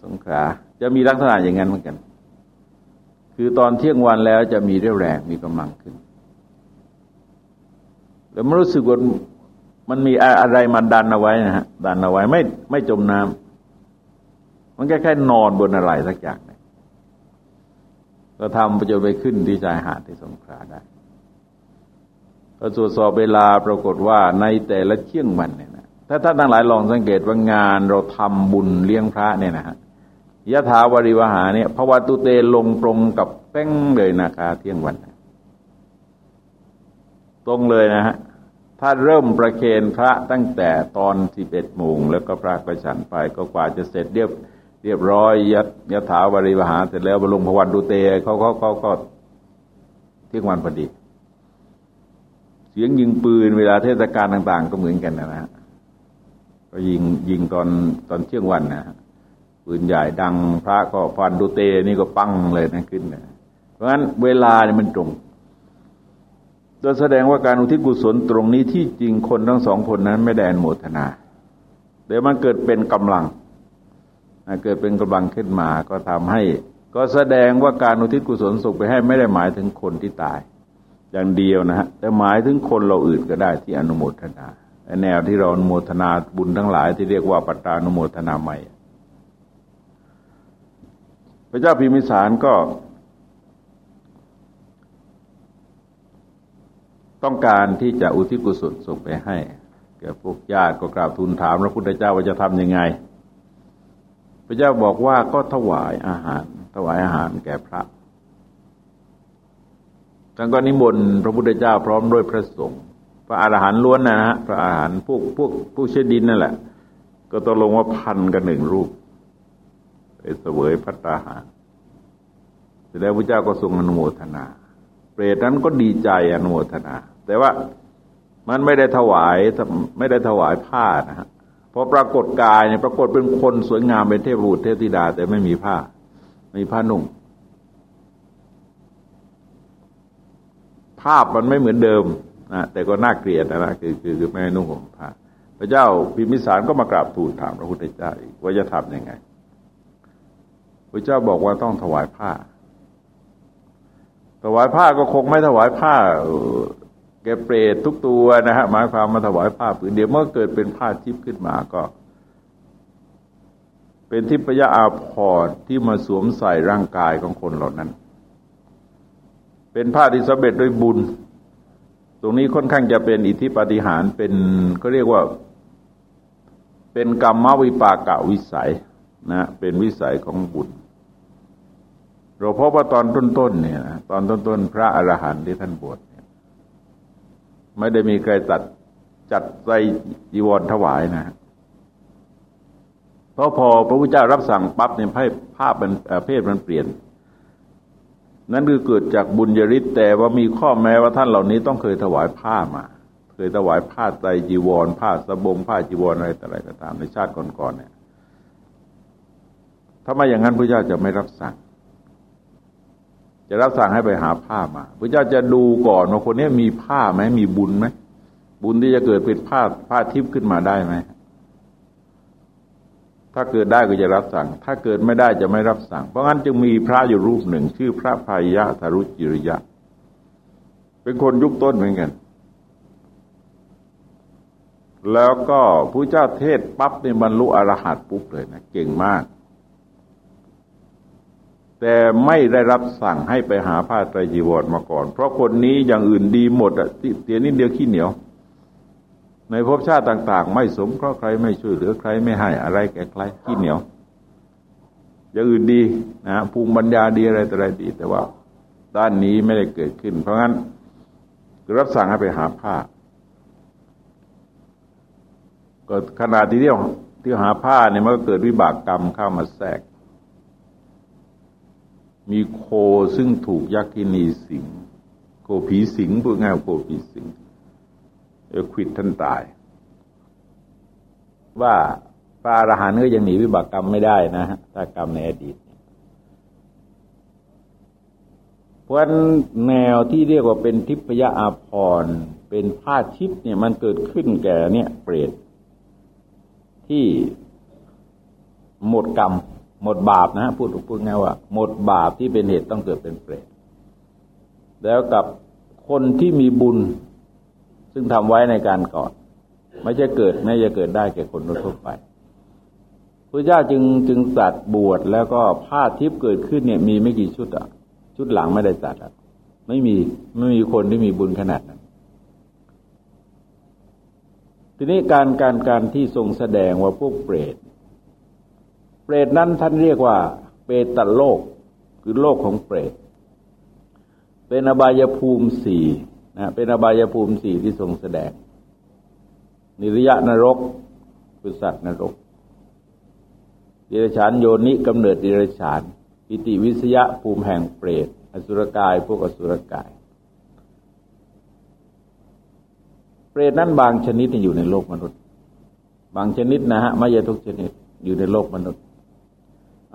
สงขลา จะมีลักษณะอย่างนั้นเหมือนกัน คือตอนเที่ยงวันแล้วจะมีเรี่ยวแรงมีกำลังขึ้น แล้วมันรู้สึกว่ามันมีอะไรมาดันเอาไว้นะฮะดันเอาไว้ไม่ไม่จมน้ำมันแค่แค่นอนบนอะไรสักอย่างนึงก็ทำไปจนไปขึ้นที่ชายหาดที่สงขลาได้ก็ตรวจสอบเวลาปรากฏว่าในแต่ละเที่ยงวันเนี่ยนะถ้าท่านทั้งหลายลองสังเกตว่างานเราทำบุญเลี้ยงพระเนี่ยนะฮะ ยะถาวริวหาเนี่ยพระวัตุเตลงตรงกับแป้งเลยนะคะเที่ยงวัน ตรงเลยนะฮะถ้าเริ่มประเคนพระตั้งแต่ตอนสิบเอ็ดโมงแล้วก็พระก็ฉันไปก็กว่าจะเสร็จเรียบเรียบร้อยยัดยถาวริวหา เสร็จแล้วบรมพวันดุเตเขาเขาเขาก็เที่ยงวันพอดี เสียงยิงปืนเวลาเทศกาลต่าง ๆ ก็เหมือนกันนะฮะก็ยิงยิงตอนตอนเที่ยงวันนะ ปืนใหญ่ดังพระก็ฟันดุเตนี่ก็ปังเลยนะขึ้นนะเพราะฉะนั้นเวลาเนี่ยมันตรงโดยแสดงว่าการอุทิศกุศลตรงนี้ที่จริงคนทั้งสองคนนั้นไม่ได้อนโมทนาเดี๋ยวมันเกิดเป็นกำลังเกิดเป็นกำลังขึ้นมาก็ทำให้ ก็แสดงว่าการอุทิศกุศลส่งไปให้ไม่ได้หมายถึงคนที่ตาย อย่างเดียวนะฮะแต่หมายถึงคนเราอื่นก็ได้ที่อนุโมทนาแนวที่เราอนุโมทนาบุญทั้งหลายที่เรียกว่าปัตตานุโมทนาใหม่ พระเจ้าพิมิสารก็ ต้องการที่จะอุทิศกุศลส่งไปให้แก่พวกญาติก็กราบทูลถามพระพุทธเจ้าว่าจะทํำยังไง พระเจ้าบอกว่าก็ถวายอาหาร ถวายอาหารแก่พระท่านก็นิมนต์พระพุทธเจ้าพร้อมด้วยพระสงฆ์พระอาหารหันต์ล้วนนะฮะพระอาหารพวกพวกผู้เชดินนั่นแหละ ก็ตกลงว่าพันกันหนึ่งรูป เสวยพัตตาหารเสร็จแล้วพระเจ้าก็ทรงอนุโมทนา เปรตนั้นก็ดีใจอนุโมทนา แต่ว่ามันไม่ได้ถวายไม่ได้ถวายผ้านะฮะพอปรากฏกายเนี่ยปรากฏเป็นคนสวยงามเป็นเทพบุตรเทพธิดา แต่ไม่มีผ้าไม่มีผ้านุ่งภาพมันไม่เหมือนเดิมนะแต่ก็น่าเกลียดนะคือคือคือไม่นุ่งห่มผ้าพระเจ้าพิมิสารก็มากราบทูลถามพระพุทธเจ้าว่าจะทำยังไง พระเจ้าบอกว่าต้องถวายผ้า ถวายผ้าก็คงไม่ถวายผ้าแกเปรตทุกตัวนะฮะหมายความมาถวายผ้าผืนเดียวเมื่อเกิดเป็นผ้าทิพย์ขึ้นมาก็ เป็นทิพยอาภรณ์ที่มาสวมใส่ร่างกายของคนเหล่านั้น เป็นผ้าที่สำเร็จด้วยบุญ ตรงนี้ค่อนข้างจะเป็นอิทธิปฏิหารเป็นก็เรียกว่า เป็นกรรมวิปากะวิสัย นะเป็นวิสัยของบุญเราพบว่าตอนต้นๆเนี่ยตอนต้นๆ พระอรหันต์ที่ท่านบวชเนี่ยไม่ได้มีใครจัดจัดใส่จีวรถวายนะเพราะพอพระพุทธเจ้ารับสั่งปั๊บเนี่ยให้ภาพมันเพศมันเปลี่ยน นั่นคือเกิดจากบุญญริศแต่ว่ามีข้อแม้ว่าท่านเหล่านี้ต้องเคยถวายผ้ามา เคยถวายผ้าไตรจีวร ผ้าสบงผ้าจีวรอะไรแต่อะไรก็ตามในชาติก่อนๆเนี่ย ถ้าไม่อย่างนั้นพระเจ้าจะไม่รับสั่ง จะรับสั่งให้ไปหาผ้ามาพระเจ้าจะดูก่อนว่าคนนี้มีผ้าไหมมีบุญไหมบุญที่จะเกิดเป็นผ้าผ้าทิพย์ขึ้นมาได้ไหมถ้าเกิดได้ก็จะรับสั่ง ถ้าเกิดไม่ได้จะไม่รับสั่ง เพราะงั้นจึงมีพระอยู่รูปหนึ่ง ชื่อพระพายะธรุจิริยะ เป็นคนยุคต้นเหมือนกัน แล้วก็พระเจ้าเทศปั๊บในบรรลุอรหัตปุ๊บเลยนะ เก่งมาก แต่ไม่ได้รับสั่งให้ไปหาผ้าไตรจีวรมาก่อน เพราะคนนี้อย่างอื่นดีหมดอะเตียนิดเดียวขี้เหนียว ในภพชาติต่าง ๆ ไม่สมเพราะใครไม่ช่วยเหลือใครไม่ให้อะไรแก่ใครขี้เหนียว อย่างอื่นดีนะภูมิปัญญาดีอะไรแต่อะไรดี แต่ว่า ด้านนี้ไม่ได้เกิดขึ้น เพราะงั้นรับสั่งให้ไปหาผ้าก็ขนาดที่เที่ยวที่หาผ้าเนี่ยมันก็เกิดวิบากกรรมเข้ามาแทรก มีโคซึ่งถูกยักษินีสิง โคผีสิงพูดง่ายโคผีสิงเออควิดท่านตาย ว่าพระอรหันต์ก็ยังหนีวิบากกรรมไม่ได้นะฮะถ้ากรรมในอดีตเพราะแนวที่เรียกว่าเป็นทิพยอาภรณ์เป็นผ้าทิพย์เนี่ยมันเกิดขึ้นแก่เนี่ยเปรตที่หมดกรรม หมดบาปนะพูดพูดง่ายว่า หมดบาปที่เป็นเหตุต้องเกิดเป็นเปรตแล้วกับคนที่มีบุญ ซึ่งทำไว้ในการก่อนไม่จะเกิดไม่จะเกิดได้แก่คนทั่วไปพระเจ้าจึงจึงตัดบวชแล้วก็ผ้าทิพย์เกิดขึ้นเนี่ย มีไม่กี่ชุดอะ ชุดหลังไม่ได้ตัดอะไม่มีไม่มีคนที่มีบุญขนาดนั้นทีนี้การการการที่ทรงแสดงว่าพวกเปรต เปรตนั้นท่านเรียกว่า เปตโลก คือโลกของเปรต เป็นอบายภูมิสี่นะเป็นอบายภูมิสี่ที่ทรงแสดง นิริยนรกคือสัตว์นรกดิรฉานโยนิกำเนิดดิรฉานปิติวิสยะภูมิแห่งเปรต อสุรกายพวกอสุรกาย เปรตนั้นบางชนิดอยู่ในโลกมนุษย์ บางชนิดนะฮะไม่ใช่ทุกชนิดอยู่ในโลกมนุษย์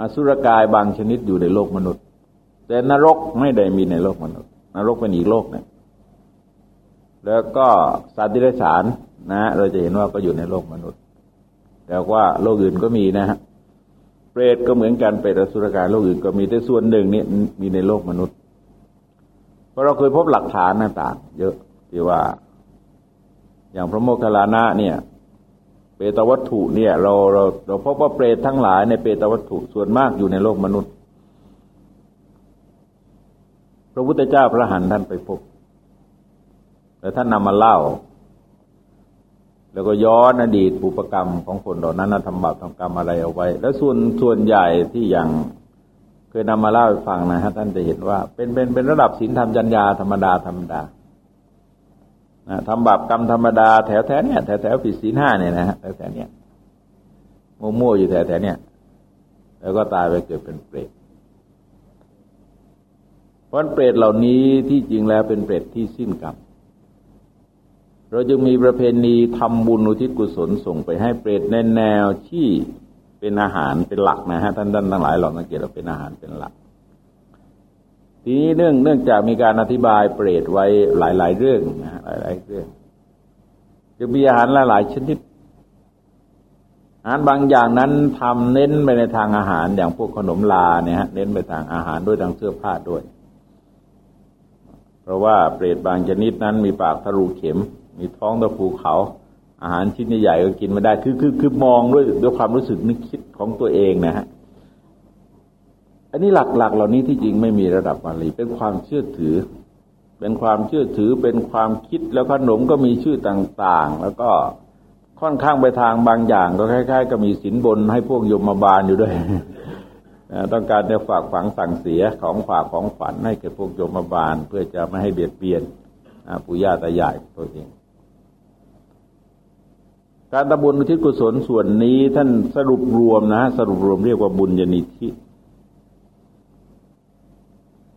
อสุรกายบางชนิดอยู่ในโลกมนุษย์ แต่นรกไม่ได้มีในโลกมนุษย์ นรกเป็นอีกโลกหนึ่งแล้วก็สัตว์ที่ไรฉานนะ เราจะเห็นว่าก็อยู่ในโลกมนุษย์ แต่ว่าโลกอื่นก็มีนะฮะเปรตก็เหมือนกันเปรตอสุรกายโลกอื่นก็มีแต่ส่วนหนึ่งนี่มีในโลกมนุษย์ เพราะเราเคยพบหลักฐานต่างๆเยอะที่ว่า อย่างพระโมคคัลลานะเนี่ย เปตวัตถุเนี่ยเราเราเราพบว่าเปรตทั้งหลายในเปตวัตถุส่วนมากอยู่ในโลกมนุษย์ พระพุทธเจ้าพระหันท่านไปพบแต่ท่านนำมาเล่า แล้วก็ย้อนอดีตปุปกรรมของคนเหล่านั้นทำบาปทำกรรมอะไรเอาไว้ แล้วส่วนส่วนใหญ่ที่อย่างเคยนำมาเล่าให้ฟังนะฮะท่านจะเห็นว่า เป็นเป็นเป็นระดับศีลธรรมจัญญาธรรมดาธรรมดา นะทำบาปกรรมธรรมดาแถวแถวเนี้ยแถวแถวผิดศีลห้าเนี่ยนะฮะแถวแถวเนี้ยมั่วๆอยู่แถวแถวเนี้ยแล้วก็ตายไปเกิดเป็นเปรตเพราะเปรตเหล่านี้ที่จริงแล้วเป็นเปรตที่สิ้นกรรมเราจึงมีประเพณีทำบุญอุทิศกุศลส่งไปให้เปรตในแนวที่เป็นอาหารเป็นหลักนะฮะท่านท่านทั้งหลายเราสังเกตว่าเป็นอาหารเป็นหลัก ทีนี้เนื่องเนื่องจากมีการอธิบายเปรตไว้หลาย ๆ เรื่องนะหลาย ๆ เรื่องจะมีอาหารหลายๆชนิด อาหารบางอย่างนั้นทำเน้นไปในทางอาหารอย่างพวกขนมลาเนี่ยฮะเน้นไปทางอาหารด้วยทางเสื้อผ้าด้วย เพราะว่าเปรตบางชนิดนั้นมีปากทะลุเข็ม มีท้องตะปูเขา อาหารชิ้นใหญ่ก็กินไม่ได้คือคือคือมองด้วยด้วยความรู้สึกนึกคิดของตัวเองนะฮะ อันนี้หลักๆ เหล่านี้ที่จริงไม่มีระดับบาลีเป็นความเชื่อถือ เป็นความเชื่อถือเป็นความคิดแล้วขนมก็มีชื่อต่างๆ แล้วก็ค่อนข้างไปทางบางอย่าง ก็คล้าย ๆ กับมีสินบนให้พวกโยมาบาลอยู่ด้วยต้องการจะฝากฝังสั่งเสียของฝากของฝันให้แก่พวกโยมบาลเพื่อจะไม่ให้เบียดเบียนปู่ย่าตายายตัวเอง การตบุญอุทิศกุศลส่วนนี้ท่านสรุปรวมนะสรุปรวมเรียกว่าบุญญนิธิ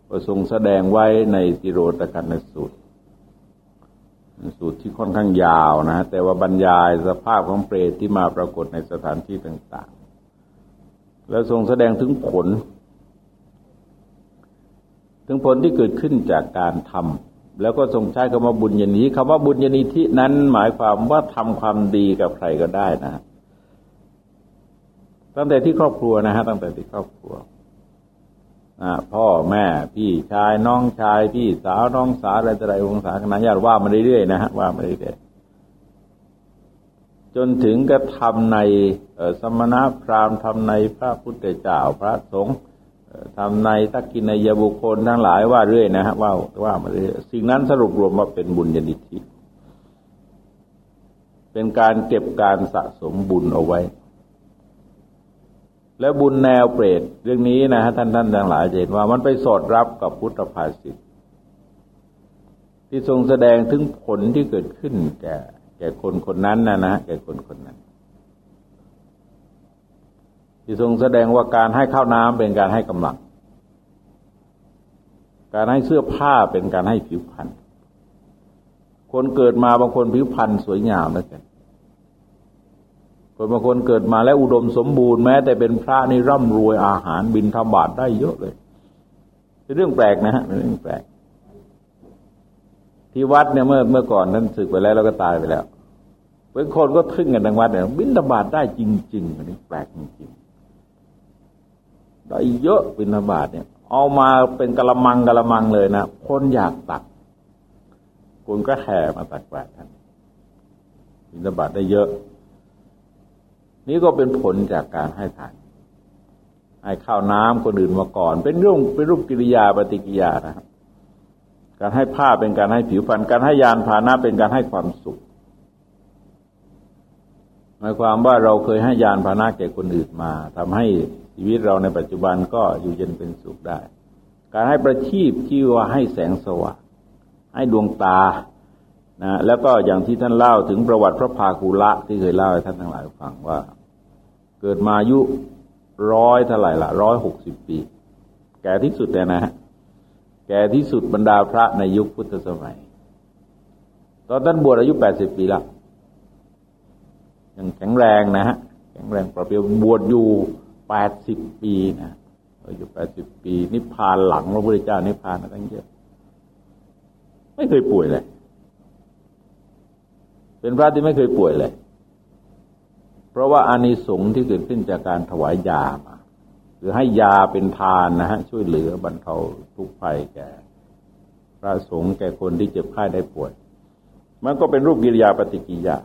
ประทรงแสดงไว้ในติโรตกันสูตร สูตรที่ค่อนข้างยาวนะ แต่ว่าบรรยายสภาพของเปรตที่มาปรากฏในสถานที่ต่าง ๆ แล้วทรงแสดงถึงผล ถึงผลที่เกิดขึ้นจากการทำแล้วก็ทรงใช้คำว่าบุญญาณีคำว่าบุญญาณีที่นั้นหมายความว่าทำความดีกับใครก็ได้นะตั้งแต่ที่ครอบครัวนะฮะตั้งแต่ที่ครอบครัว พ่อแม่พี่ชายน้องชาย พี่สาวน้องสาวอะไรต่ออะไรวงศาคณะญาติว่ามาเรื่อยๆนะฮะว่ามาเรื่อยๆจนถึงกระทำในสมณพราหมณ์ทำในพระพุทธเจ้าพระสงฆ์ทำในทักกินยบุคคลทั้งหลายว่าเรื่อยนะฮะว่าว่ามาเรื่อยสิ่งนั้นสรุปรวมว่าเป็นบุญญาณิธิเป็นการเก็บการสะสมบุญเอาไว้ แล้วบุญแนวเปรตเรื่องนี้นะฮะท่านท่านทั้งหลายเห็นว่ามันไปสอดรับกับพุทธภาษิตที่ทรงแสดงถึงผลที่เกิดขึ้นแก่แก่คนคนนั้นนะนะแก่คนคนนั้น ที่ทรงแสดงว่าการให้ข้าวน้ำเป็นการให้กำลัง การให้เสื้อผ้าเป็นการให้ผิวพรรณคนเกิดมาบางคนผิวพรรณสวยงามนะแกัน คนบางคนเกิดมาแล้วอุดมสมบูรณ์แม้แต่เป็นพระนี่ร่ำรวยอาหารบินทบาทได้เยอะเลยเป็นเรื่องแปลกนะฮะเป็นเรื่องแปลก ที่วัดเนี่ยเมื่อเมื่อก่อนท่านศึกไปแล้วแล้วก็ตายไปแล้วเป็นคนก็ทึ่งกันทั้งวัดเนี่ยบินธบาตได้จริงๆอันนี้แปลกจริงๆได้เยอะบินธบาตเนี่ย เอามาเป็นกระมังกระมังเลยนะคนอยากตักคนก็แห่มาตักบาตรท่านบินธบาตได้เยอะ นี่ก็เป็นผลจากการให้ทานให้ข้าวน้ำคนอื่นมาก่อน เป็นเรื่องเป็นรูปกิริยาปฏิกิริยานะครับ การให้ผ้าเป็นการให้ผิวพรรณการให้ยานพาหนะเป็นการให้ความสุขหมายความว่าเราเคยให้ยานพาหนะแก่คนอื่นมาทำให้ชีวิตเราในปัจจุบันก็อยู่เย็นเป็นสุขได้ การให้ประชีพที่ว่าให้แสงสว่างให้ดวงตา นะแล้วก็อย่างที่ท่านเล่าถึงประวัติพระพากุละที่เคยเล่าให้ท่านทั้งหลายฟังว่า เกิดมาอายุร้อยเท่าไหร่ละร้อยหกสิบปี แก่ที่สุดเลยนะฮะแก่ที่สุดบรรดาพระในยุคพุทธสมัย ตอนท่านบวชอายุแปดสิบปีล้วยังแข็งแรงนะฮะแข็งแรงประเปียวบวชอยู่แปดสิบปีนะอายุแปดสิบปี นิพพานหลังพระพุทธเจ้านิพพานมาตั้งเยอะ ไม่เคยป่วยเลย เป็นพระที่ไม่เคยป่วยเลย เพราะว่าอานิสงส์ที่เกิดขึ้นจากการถวายยามาคือให้ยาเป็นทานนะฮะ ช่วยเหลือบรรเทาทุกข์ภัยแก่ พระสงฆ์แก่คนที่เจ็บไข้ได้ป่วย มันก็เป็นรูปกิริยาปฏิกิริยา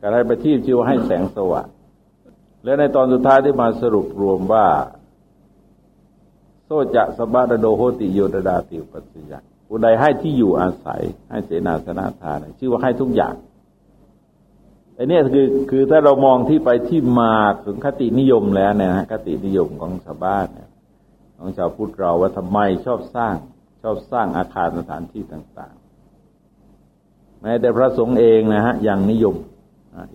การให้ประทีปชื่อว่าให้แสงสว่างและในตอนสุดท้ายที่มาสรุปรวมว่าโซจะสบาดโดโหติโยดดาติปัสสยา ผู้ใดให้ที่อยู่อาศัย ให้เสนาสนะทานชื่อว่าให้ทุกอย่างอันนี้คือคือถ้าเรามองที่ไปที่มาถึงคตินิยมแล้วเนี่ยคตินิยมของชาวบ้านเนี่ยของชาวพุทธเราว่าทำไมชอบสร้าง ชอบสร้างอาคารสถานที่ต่าง ๆ แม้แต่พระสงฆ์เองนะฮะยังนิยม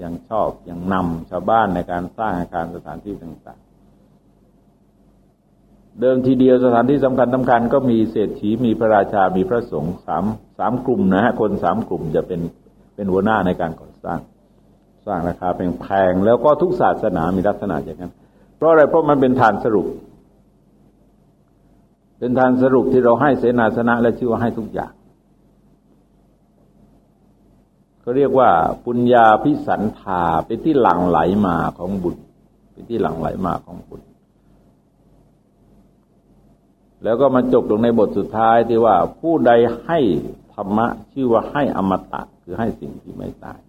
ยังชอบยังนำชาวบ้านในการสร้างอาคารสถานที่ต่างๆ เดิมทีเดียวสถานที่สำคัญสาคัญก็มีเศรษฐีมีพระราชา มีพระสงฆ์สามสามกลุ่มนะฮะคนสามกลุ่มจะเป็นเป็นหัวหน้าในการก่อสร้าง สร้างราคาแพงๆแล้วก็ทุกศาสนามีลักษณะอย่างนั้น เพราะอะไรเพราะมันเป็นฐานสรุป เป็นฐานสรุปที่เราให้เสนาสนะและชื่อว่าให้ทุกอย่างเขาเรียกว่าปุญญาพิสันธาเป็นที่หลั่งไหลมาของบุญเป็นที่หลั่งไหลมาของบุญ แล้วก็มาจบลงในบทสุดท้ายที่ว่าผู้ใดให้ธรรมะ ชื่อว่าให้อมตะคือให้สิ่งที่ไม่ตาย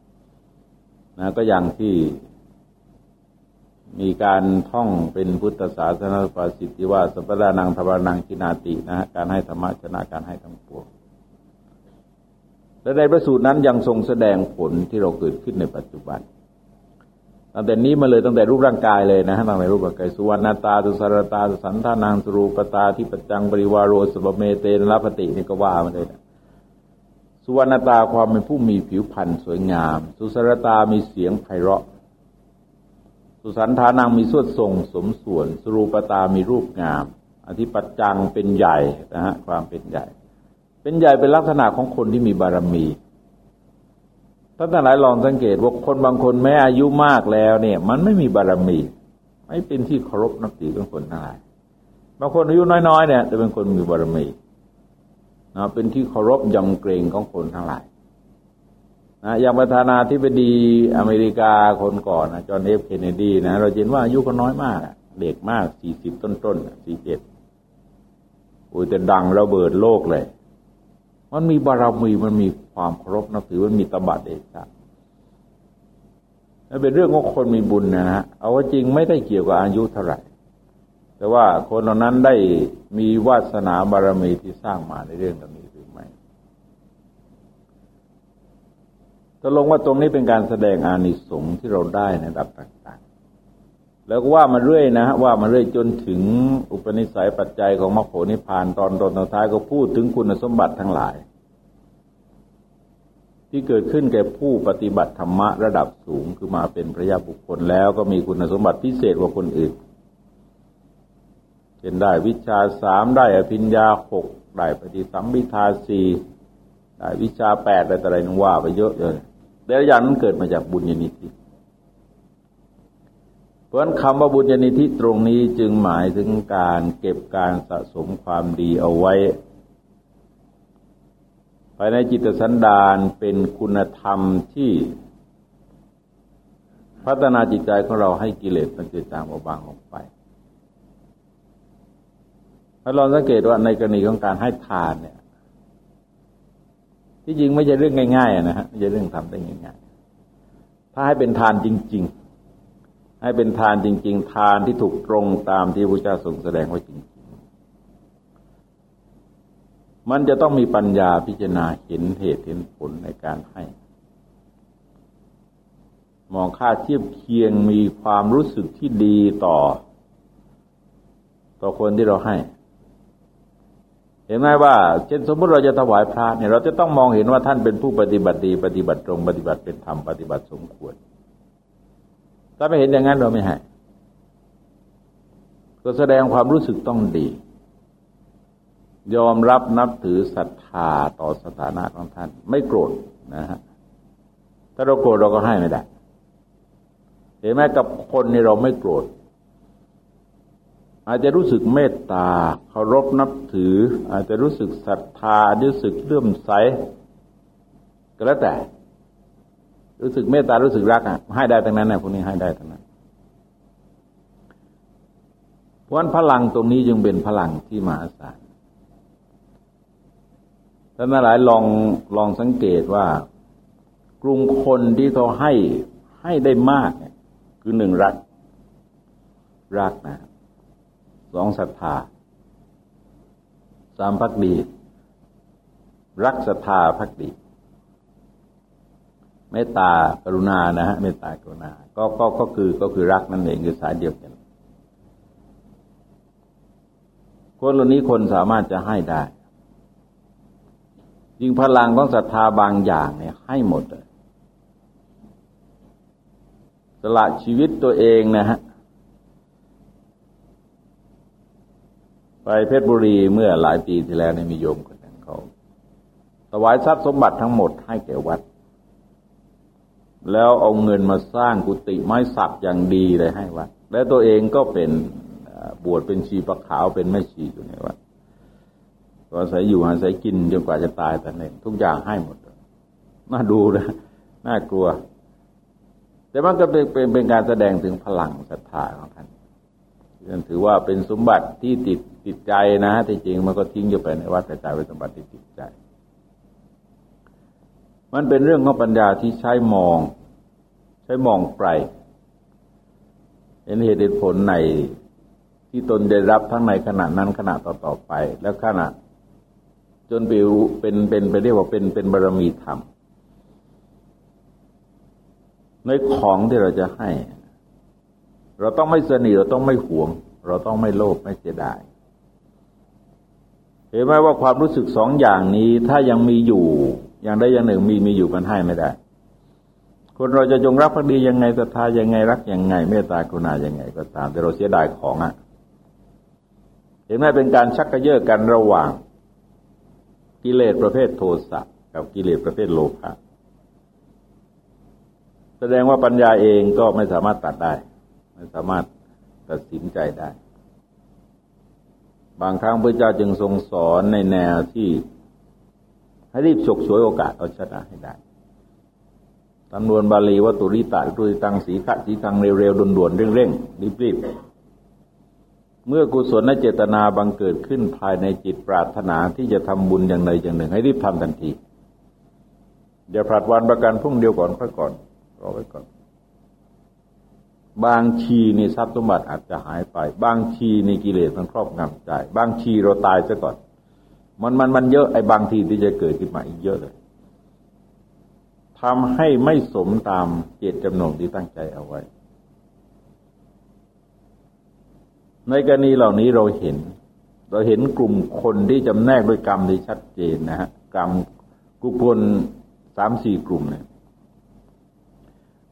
นะก็อย่างที่มีการท่องเป็นพุทธศาสนาภาษิตที่ว่าสัพพดานังธรรมนังกินาตินะฮะการให้ธรรมะชนะการให้ทั้งปวงและในประสูตรนั้นยังทรงแสดงผลที่เราเกิดขึ้นในปัจจุบัน ตั้งแต่นี้มาเลยตั้งแต่รูปร่างกายเลยนะตั้งแต่รูปร่างกายสุวรรณตาสุสารตาสุสันธานังสรูปตาที่ปัจจังบริวารโรสบเมเตนลพตินี่ก็ว่ามาเลยนะสุวรรณตาความเป็นผู้มีผิวพรรณสวยงาม สุสารตามีเสียงไพเราะ สุสันธานังมีสวดทรงสมส่วนสรูปตามีรูปงาม อธิปัจจังเป็นใหญ่นะฮะความเป็นใหญ่ เป็นใหญ่เป็นลักษณะของคนที่มีบารมี ท่านทั้งหลายลองสังเกตว่าคนบางคนแม้อายุมากแล้วเนี่ย มันไม่มีบารมี ไม่เป็นที่เคารพนับถือเป็นคนทั้งหลายบางคนอายุน้อยๆเนี่ยจะเป็นคนมีบารมีนะเป็นที่เคารพยำเกรงของคนทั้งหลายนะอย่างประธานาธิบดีอเมริกาคนก่อนนะจอห์นเอฟเคนเนดีนะเราเห็นว่าอายุก็น้อยมากเด็กมากสี่สิบต้นๆสี่เจ็ดโอ้ยแต่ดังระเบิดโลกเลย มันมีบารมีมันมีความเคารพนับถือมันมีตบะเดชะนั่นเป็นเรื่องของคนมีบุญนะฮะเอาว่าจริงไม่ได้เกี่ยวกับอายุเท่าไหร่ แต่ว่าคนเหล่านั้นได้มีวาสนาบารมีที่สร้างมาในเรื่องเหล่านี้หรือไม่ตกลงว่าตรงนี้เป็นการแสดงอานิสงส์ที่เราได้ในระดับต่าง แล้วก็ว่ามาเรื่อยนะฮะว่ามาเรื่อยจนถึงอุปนิสัยปัจจัยของมรรคผลนิพพานตอนตอนท้ายก็พูดถึงคุณสมบัติทั้งหลาย ที่เกิดขึ้นแก่ผู้ปฏิบัติธรรมะระดับสูงคือมาเป็นพระยาบุคคลแล้วก็มีคุณสมบัติพิเศษกว่าคนอื่นเช่นได้วิชาสามได้อภิญญาหกได้ปฏิสัมพิทาสี่ได้วิชาแปดอะไรต่ออะไรนึงว่าไปเยอะเลยแต่ละอย่างนั้นเกิดมาจากบุญญาณิธิ เพราะฉะนั้นคำว่าบุญญาณิธิตรงนี้จึงหมายถึงการเก็บการสะสมความดีเอาไว้ ภายในจิตสันดานเป็นคุณธรรมที่ พัฒนาจิตใจของเราให้กิเลสมันเจือจางเบาบางออกไปถ้าเราสังเกตว่าในกรณีของการให้ทานเนี่ย ที่จริงไม่ใช่เรื่องง่ายๆนะฮะไม่ใช่เรื่องทำได้ง่ายๆถ้าให้เป็นทานจริง ๆ ให้เป็นทานจริง ๆ ทานที่ถูกตรงตามที่พระเจ้าทรงแสดงไว้จริงมันจะต้องมีปัญญาพิจารณาเห็นเหตุเห็นผลในการให้ มองค่าเทียบเคียงมีความรู้สึกที่ดีต่อ ต่อคนที่เราให้ เห็นไหมว่า เช่นสมมติเราจะถวายพระเนี่ยเราจะต้องมองเห็นว่าท่านเป็นผู้ปฏิบัติดี ปฏิบัติตรง ปฏิบัติเป็นธรรม ปฏิบัติสมควร ถ้าไม่เห็นอย่างนั้นเราไม่ให้ก็แสดงความรู้สึกต้องดี ยอมรับนับถือศรัทธาต่อสถานะของท่าน ไม่โกรธนะฮะถ้าเราโกรธเราก็ให้ไม่ได้เห็นไหมกับคนนี่เราไม่โกรธอาจจะรู้สึกเมตตาเคารพนับถือ อาจจะรู้สึกศรัทธารู้สึกเลื่อมใสก็แล้วแต่ รู้สึกเมตตารู้สึกรักอะให้ได้ทั้งนั้นนะพวกนี้ให้ได้ทั้งนั้นเพราะฉะนั้นพลังตรงนี้จึงเป็นพลังที่มหาศาลท่านหลายลองลองสังเกตว่ากลุ่มคนที่เขาให้ให้ได้มากเนี่ยคือหนึ่งรัก รักนะสองศรัทธาสามพักดี รักศรัทธาพักดี เมตตากรุณานะฮะเมตตากรุณา ก็ก็ก็คือก็คือรักนั่นเองคือสายเดียวกัน คนเหล่านี้คนสามารถจะให้ได้ยิ่งพลังของศรัทธาบางอย่างเนี่ยให้หมดเลยสละชีวิตตัวเองนะฮะไปเพชรบุรีเมื่อหลายปีที่แล้วในมีโยมคนนึงเขาถวายทรัพย์สมบัติทั้งหมดให้แก่วัด แล้วเอาเงินมาสร้างกุฏิไม้สักอย่างดีเลยให้วัด และตัวเองก็เป็นบวชเป็นชีประขาวเป็นแม่ชีอยู่ในวัดอาศัยอยู่อาศัยกินจนกว่าจะตายแต่เนี่ยทุกอย่างให้หมดน่าดูนะน่ากลัว แต่มันก็เป็นเป็นเป็นการแสดงถึงพลังศรัทธาของท่านยังถือว่าเป็นสมบัติที่ติดติดใจนะแต่จริงมันก็ทิ้งอยู่ไปในวัดกระจเป็นสมบัติที่ติดใจ มันเป็นเรื่องของปัญญาที่ใช้มอง ใช้มองไกลเห็นเหตุผลในที่ตนได้รับทั้งในขณะนั้นขณะต่อๆไป แล้วขณะ จนไปเป็นเป็นไปเรียกว่าเป็นเป็นบารมีธรรมในของที่เราจะให้ เราต้องไม่สนิทเราต้องไม่หวง เราต้องไม่โลภไม่เสียดายเห็นไหมว่าความรู้สึกสองอย่างนี้ถ้ายังมีอยู่ อย่างใดอย่างหนึ่งมีมีอยู่กันให้ไม่ได้ คนเราจะจงรักภักดียังไงศรัทธายังไงรักยังไง เมตตากรุณายังไงก็ตาม แต่เราเสียดายของอะ่ะ เห็นไหมเป็นการชักกระเยาะกันระหว่าง กิเลสประเภทโทสะกับกิเลสประเภทโลภะแสดงว่าปัญญาเองก็ไม่สามารถตัดได้ ไม่สามารถตัดสินใจได้ บางครั้งพระเจ้าจึงทรงสอนในแนวที่ ให้รีบฉกฉวยโอกาสเอาชนะให้ได้ตำนวนบาลีว่าตุริตะตุริตังสีขะสีกังเร็วๆด่วนๆเร่งๆรีบๆเมื่อกุศลเจตนาบังเกิดขึ้นภายในจิตปรารถนาที่จะทำบุญอย่างใดอย่างหนึ่ง ให้รีบทำทันทีอย่าผลัดวันประกันพรุ่งเดียวก่อนค่อยก่อนรอไว้ก่อน บางชีนี่ทรัพย์สมบัติอาจจะหายไป บางชีนี่กิเลสมันครอบงำใจ บางชีเราตายซะก่อน มันมันมันเยอะไอ้บางทีที่จะเกิดขึ้นมาอีกเยอะเลยทำให้ไม่สมตามเจตจำนงที่ตั้งใจเอาไว้ ในกรณีเหล่านี้เราเห็น เราเห็นกลุ่มคนที่จำแนกด้วยกรรมที่ชัดเจนนะฮะกรรมกุพลสามสี่กลุ่มเนี่ย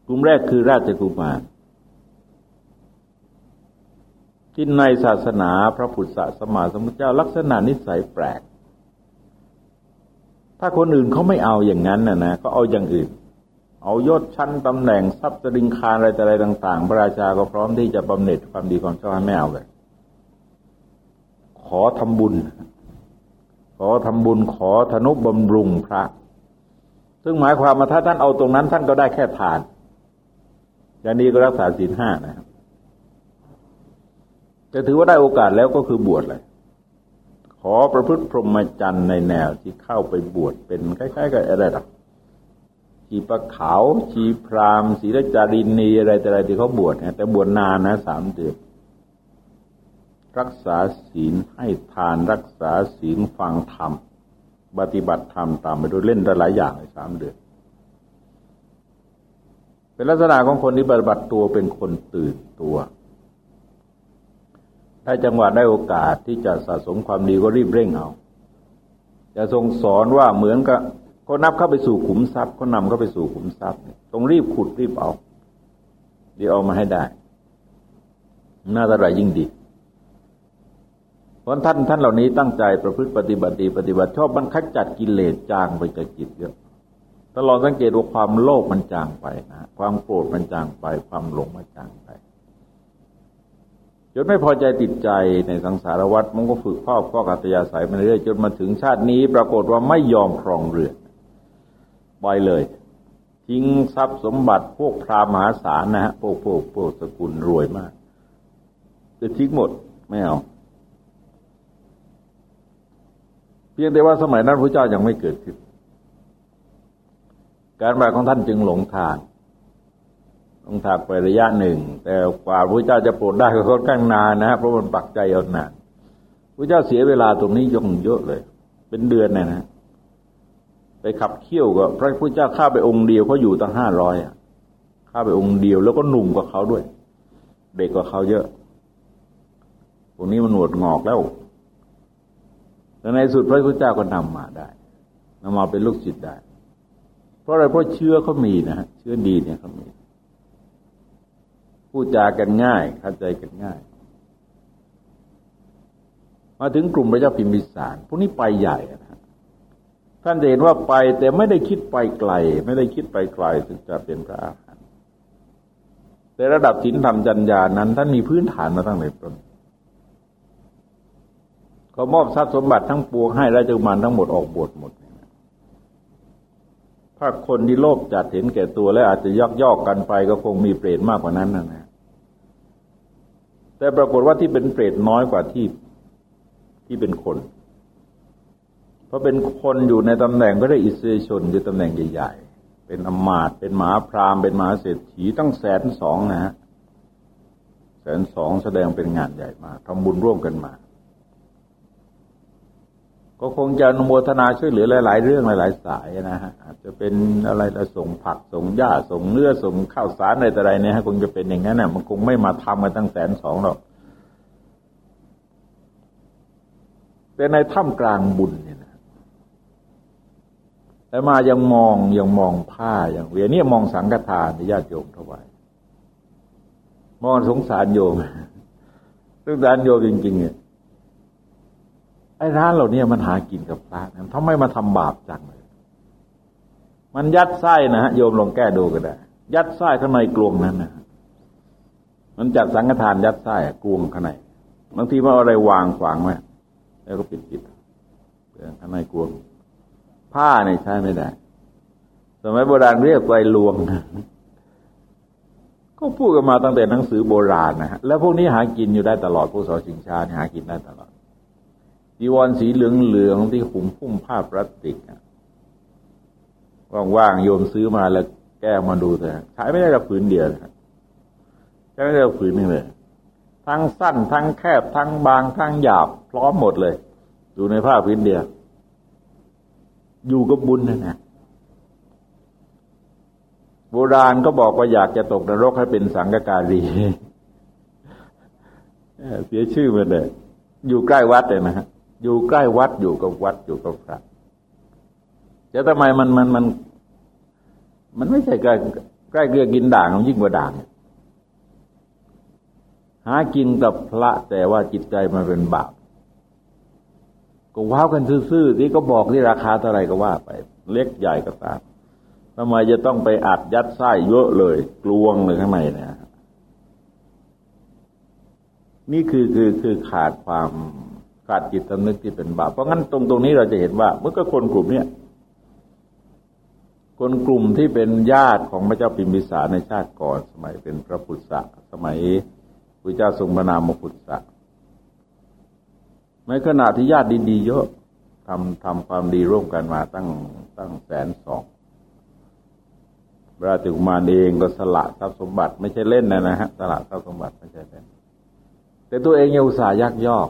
กลุ่มแรกคือราชกุมารที่ในศาสนาพระพุทธสมมาสมุทเจ้าลักษณะนิสัยแปลก ถ้าคนอื่นเขาไม่เอาอย่างนั้นนะนะก็เอาอย่างอื่น เอายศชั้นตำแหน่งทรัพย์สริงคารอะไรแต่อะไรต่าง ๆ พระราชาก็พร้อมที่จะบำเหน็จความดีความชอบให้ไม่เอาเลยขอทำบุญ ขอทำบุญขอธนุบำรุงพระ ซึ่งหมายความว่าถ้าท่านเอาตรงนั้น ท่านก็ได้แค่ทานอย่างนี้ก็รักษาศีลห้านะครับจะถือว่าได้โอกาสแล้วก็คือบวชเลย อประพฤติพรหมจรรย์ในแนวที่เข้าไปบวชเป็นคล้ายๆกับอะไรล่ะชีปะขาว ชีพรามศีลจารินีอะไรแต่อะไรที่เขาบวชเนี่ยแต่บวชนานนะสามเดือนรักษาศีลให้ทานรักษาศีลฟังธรรมปฏิบัติธรรมตามไปด้วยเล่นได้หลายอย่างในสามเดือน เป็นลักษณะของคนที่ปฏิบัติตัวเป็นคนตื่นตัว ถ้าจังหวะได้โอกาสที่จะสะสมความดีก็รีบเร่งเอาจะทรงสอนว่าเหมือนกับก็นับเข้าไปสู่ขุมทรัพย์ก็นำเข้าไปสู่ขุมทรัพย์ต้องรีบขุดรีบเอาดีเอามาให้ได้ น่าจะไรยิ่งดี เพราะท่านท่านเหล่านี้ตั้งใจประพฤติปฏิบัติดีปฏิบัติชอบมันขจัดกิเลสจางไปจากจิตเยอะตลอดสังเกตว่าความโลภมันจางไปนะ ความโกรธมันจางไป ความหลงมันจางไป จนไม่พอใจติดใจในสังสารวัฏมันก็ฝึกพ่อพ่อกัตยาสายมาเรื่อยจนมาถึงชาตินี้ ปรากฏว่าไม่ยอมครองเรือนปล่อยเลย ทิ้งทรัพย์สมบัติพวกพราหมหาศาลนะฮะพวกพวกพวกสกุลรวยมาก จะทิ้งหมดไม่เอา เพียงแต่ว่าสมัยนั้นพระเจ้ายังไม่เกิดขึ้น การบาของท่านจึงหลงทาง หลงทางไประยะหนึ่ง แต่กว่าพระเจ้าจะโปรดได้ก็ค่อนข้างนานนะเพราะมันปักใจเอานานพระเจ้าเสียเวลาตรงนี้ยงเยอะเลย เป็นเดือนนะนะไปขับเคี่ยวก็พระพุทธเจ้าข้าไปองค์เดียวเขาอยู่ตั้งห้าร้อยข้าไปองค์เดียวแล้วก็หนุ่มกว่าเขาด้วย เด็กกว่าเขาเยอะพวกนี้มันหนวดงอกแล้วแต่ในสุดพระพุทธเจ้าก็นำมาได้นำมาเป็นลูกศิษย์ได้ เพราะอะไรเพราะเชื้อเขามีนะฮะเชื้อดีเนี่ยเขามี พูดจากันง่ายเข้าใจกันง่าย มาถึงกลุ่มพระเจ้าพิมพิสาร พวกนี้ไปใหญ่นะท่านจะเห็นว่าไปแต่ไม่ได้คิดไปไกล ไม่ได้คิดไปไกลถึงจะเป็นพระอาหารแต่ระดับศีลธรรมจัญญานั้น ท่านมีพื้นฐานมาตั้งแต่ต้นก็มอบทรัพย์สมบัติทั้งปวงให้ราชกุมารทั้งหมดออกบวชหมดถ้าคนที่โลภจัดเห็นแก่ตัวแล้วอาจจะยักยอกกันไปก็คงมีเปรตมากกว่านั้นนะนะ แต่ปรากฏว่าที่เป็นเปรตน้อยกว่าที่ที่เป็นคน เพราะเป็นคนอยู่ในตำแหน่งก็ได้อิสระชนอยู่ตำแหน่งใหญ่ๆ เป็นอมาตเป็นหมาพรามเป็นหมาเศรษฐีตั้งแสนสองนะฮะแสนสองแสดงเป็นงานใหญ่มากทำบุญร่วมกันมา ก็คงจะนโมทนาช่วยเหลือหลาย ๆ เรื่องหลาย ๆ สายนะฮะอาจจะเป็นอะไรละส่งผักส่งหญ้าส่งเนื้อส่งข้าวสารอะไรแต่ไรเนี่ยฮะคงจะเป็นอย่างนั้นนะมันคงไม่มาทำกันตั้งแสนสองหรอกแต่ในถ้ำกลางบุญเนี่ยนะแต่มายังมองยังมองผ้าอย่างเวียนี่มองสังฆทานที่ญาติโยมถวายมองสงสารโยมสงสารโยมจริงๆเนี่ย ไอ้ร้านเหล่านี้มันหากินกับพระนะทำไมมาทำบาปจังเลยมันยัดไส้นะฮะโยมลองแก้ดูก็ได้ ยัดไส้ข้างในกลวงนั้นนะมันจัดสังฆทานยัดไส้กลวงข้างในบางทีมันอะไรวางขวางไว้แล้วก็ปิดปิดเปลืองข้างในกลวง ผ้าเนี่ยใช้ไม่ได้ สมัยโบราณเรียกไวลวงก็พูดกันมาตั้งแต่หนังสือโบราณนะฮะแล้วพวกนี้หากินอยู่ได้ตลอดพวกสอชิงชาหากินได้ตลอด จีวรสีเหลืองเหลืองที่หุ่มพุ่มผ้าพลาสติกว่างๆโยมซื้อมาแล้วแก้มาดูเถอะใช้ไม่ได้กับผืนเดียวใช้ไม่ได้กับผืนหนึ่งเลย ทั้งสั้น ทั้งแคบ ทั้งบาง ทั้งหยาบ พร้อมหมดเลยอยู่ในผ้าพื้นเดียว อยู่กับบุญนะนะโบราณก็บอกว่าอยากจะตกนรกให้เป็นสังกการีเสียชื่อมาเลยอยู่ใกล้วัดเลยนะฮะ อยู่ใกล้วัดอยู่กับวัดอยู่กับพระจะทำไมมันมันมัน มันไม่ใช่ใกล้ใกล้เกลือกินด่างมันยิ่งกว่าด่างหากินกับพระแต่ว่าจิตใจมันเป็นบาปก็ว้าวกันซื่อๆที่ก็บอกที่ราคาเท่าไหร่ก็ว่าไป เล็กใหญ่ก็ตามทำไมจะต้องไปอัดยัดไส้เยอะเลยกลวงเลยข้างในเนี่ยนี่คือคือคือขาดความ ขาดจิตสำนึกที่เป็นบาปเพราะงั้นตรงตรงนี้เราจะเห็นว่าเมื่อก็คนกลุ่มเนี้ยคนกลุ่มที่เป็นญาติของพระเจ้าปิมพิสารในชาติก่อนสมัยเป็นพระพุทธะสมัยพระเจ้าทรงบนามพุทธะในขณะที่ญาติดีๆเยอะทำทำความดีร่วมกันมาตั้งตั้งแสนสองพระติกุมารเองก็สละทรัพย์สมบัติ ไม่ใช่เล่นนะนะฮะสละทรัพย์สมบัติไม่ใช่เล่นแต่ตัวเองยังอุตส่าห์ยักยอก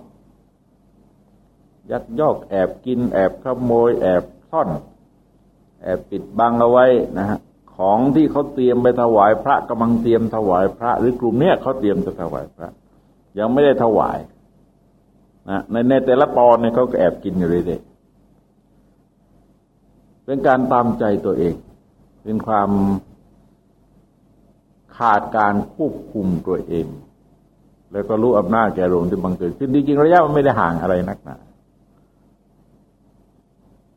ยักยอกแอบกิน แอบขโมย แอบซ่อน แอบปิดบังเอาไว้นะฮะของที่เขาเตรียมไปถวายพระกำลังเตรียมถวายพระ หรือกลุ่มเนี้ยเขาเตรียมจะถวายพระ ยังไม่ได้ถวายนะในในแต่ละปอนเนี่ยเขาก็แอบกินอยู่เรื่อยๆเป็นการตามใจตัวเอง เป็นความขาดการควบคุมตัวเอง แล้วก็รู้อำนาจแก่ลงที่บังเกิดขึ้นจริงๆระยะมันไม่ได้ห่างอะไรนักหนา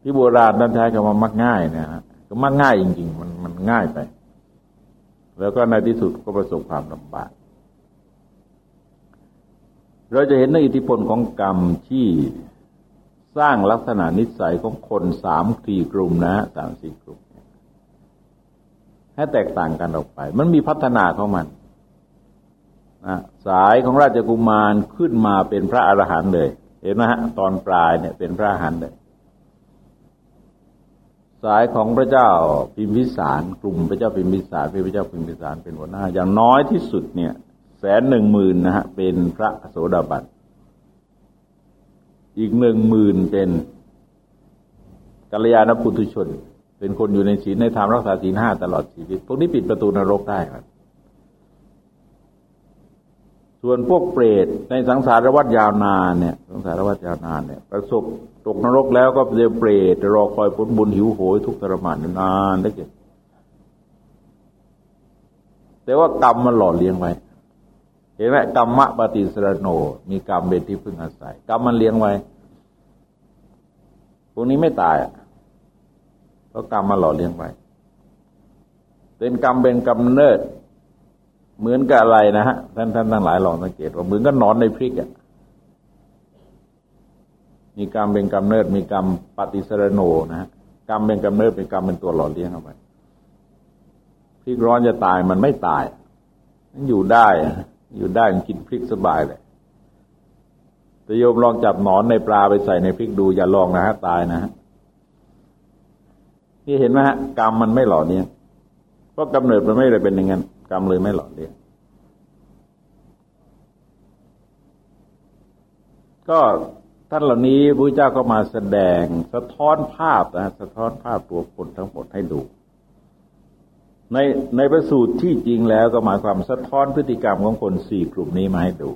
ที่โบราณท่านใช้คำว่ามักง่ายนะฮะก็มักง่ายจริง ๆ มันมันง่ายไป แล้วก็ในที่สุดก็ประสบความลำบาก เราจะเห็นในอิทธิพลของกรรมที่สร้างลักษณะนิสัยของคนสามสี่กลุ่มนะสามสี่กลุ่มให้แตกต่างกันออกไป มันมีพัฒนาของมันนะสายของราชกุมารขึ้นมาเป็นพระอรหันต์เลย เห็นไหมฮะตอนปลายเนี่ยเป็นพระอรหันต์เลย สายของพระเจ้าพิมพิสารกลุ่มพระเจ้าพิมพิสารพระเจ้าพิมพิสารเป็นหัวหน้า อย่างน้อยที่สุดเนี่ยแสนหนึ่งหมื่นนะฮะเป็นพระโสดาบันอีกหนึ่งหมื่นเป็นกัลยาณปุถุชน เป็นคนอยู่ในศีลในธรรมรักษาศีลห้าตลอดชีวิต พวกนี้ปิดประตูนรกได้ครับส่วนพวกเปรตในสังสารวัฏยาวนานเนี่ย สังสารวัฏยาวนานเนี่ย ประสบ ตกนรกแล้วก็เจอเปรตรอคอยผลบุญหิวโหยทุกทรมานนานได้เกิดแต่ว่ากรรมมันหล่อเลี้ยงไว้ เห็นไหมกรรมะปฏิสรโน มีกรรมเป็นที่พึ่งอาศัยกรรมมันเลี้ยงไว้พวกนี้ไม่ตายเพราะกรรมมาหล่อเลี้ยงไว้ เป็นกรรมเป็นกรรมเนิด เหมือนกับอะไรนะฮะท่านท่านทั้งหลายลองสังเกตว่าเหมือนกับนอนในพริกอะ มีกรรมเป็นกรรมเนิดมีกรรมปฏิสรโนนะฮะกรรมเป็นกรรมเนิดเป็นกรรมเป็นตัวหล่อเลี้ยงเอาไปพริกร้อนจะตายมันไม่ตายมันอยู่ได้ อยู่ได้มันกินพริกสบายเลยแต่โยมลองจับหนอนในปลาไปใส่ในพริกดูอย่าลองนะฮะตายนะฮะนี่เห็นไหมฮะกรรมมันไม่หล่อเลี้ยงเพราะกำเนิดมันไม่ได้เป็นอย่างนั้นกรรมเลยไม่หล่อเลี้ยงก็ ท่านเหล่านี้พระเจ้าก็มาแสดงสะท้อนภาพนะสะท้อนภาพตัวคนทั้งหมดให้ดู ในในประสูตรที่จริงแล้วก็หมายความสะท้อนพฤติกรรมของคนสี่กลุ่มนี้มาให้ดู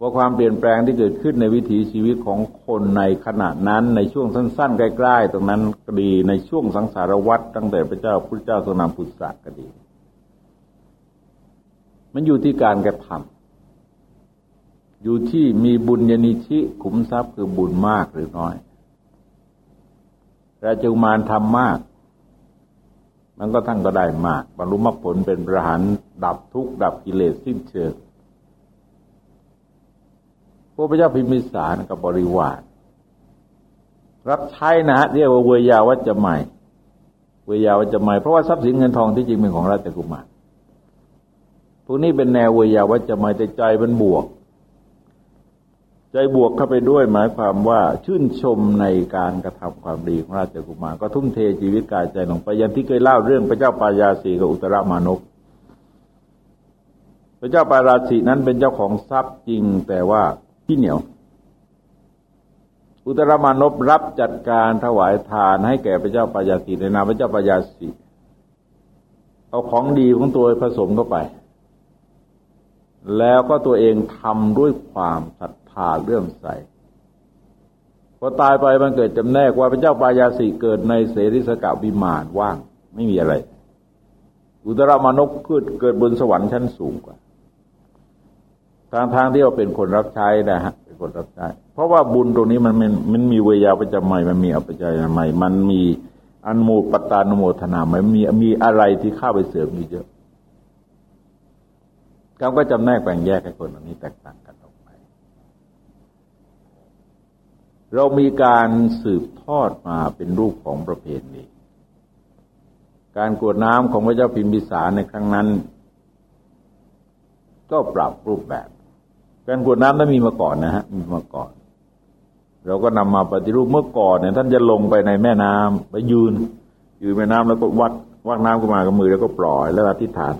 ว่าความเปลี่ยนแปลงที่เกิดขึ้นในวิถีชีวิตของคนในขณะนั้นในช่วงสั้นๆ ใกล้ๆ ตรงนั้นก็ดีในช่วงสังสารวัฏตั้งแต่พระเจ้าพุทธเจ้าทรงนำพุทธศาสก็ดี มันอยู่ที่การกระทำ อยู่ที่มีบุญญาณิชิขุมทรัพย์คือบุญมากหรือน้อยราชกุมารทำมาก มันก็ท่านก็ได้มาก บรรลุมรรคผลเป็นประหารดับทุกข์ดับกิเลสสิ้นเชิงพระเจ้าพิมิสารกับบริวาร รับใช้นะฮะเรียกว่าเวยาวัจจะใหม่ เวยาวัจจะใหม่เพราะว่าทรัพย์สินเงินทองที่จริงเป็นของราชกุมารพวกนี้เป็นแนวเวยาวัจจะใหม่แต่ใจเป็นบวก ใจบวกเข้าไปด้วยหมายความว่าชื่นชมในการกระทำความดีของราชกุมารก็ทุ่มเทชีวิตกายใจลงไปอย่างที่เคยเล่าเรื่องพระเจ้าปายาสีกับอุตรามานพพระเจ้าปาราสีนั้นเป็นเจ้าของทรัพย์จริงแต่ว่าที่เหนียว อุตรามานพรับจัดการถวายทานให้แก่พระเจ้าปายาสีในนามพระเจ้าปายาสีเอาของดีของตัวผสมเข้าไป แล้วก็ตัวเองทำด้วยความศรัทธาเลื่อมใสพอตายไปมันเกิดจำแนกว่าพระเจ้าปายาสีเกิดในเสริสกาวิมานว่าง ไม่มีอะไร อุตรมานพเกิดเกิดบนสวรรค์ชั้นสูงกว่า ทางทางที่เราเป็นคนรับใช้นะฮะเป็นคนรับใช้ เพราะว่าบุญตรงนี้มันมันมันมีเวียาประจำใหม่มันมีอภิจายใหม่มันมีอันโมปตานโมทนามันมีมีอะไรที่เข้าไปเสริมอยู่เยอะเขาก็จำแนกแบ่งแยกให้คนเหล่านี้แตกต่างกันออกไป เรามีการสืบทอดมาเป็นรูปของประเพณีการกวดน้ำของพระเจ้าพิมพิสารในครั้งนั้น ก็ปรับรูปแบบ การกวดน้ำนั้นมีมาก่อนนะฮะมีมาก่อน เราก็นำมาปฏิรูปเมื่อก่อนเนี่ยท่านจะลงไปในแม่น้ำไปยืนยืนแม่น้ำแล้วก็วัดวัดน้ำขึ้นมากับมือแล้วก็ปล่อยแล้วอธิษฐาน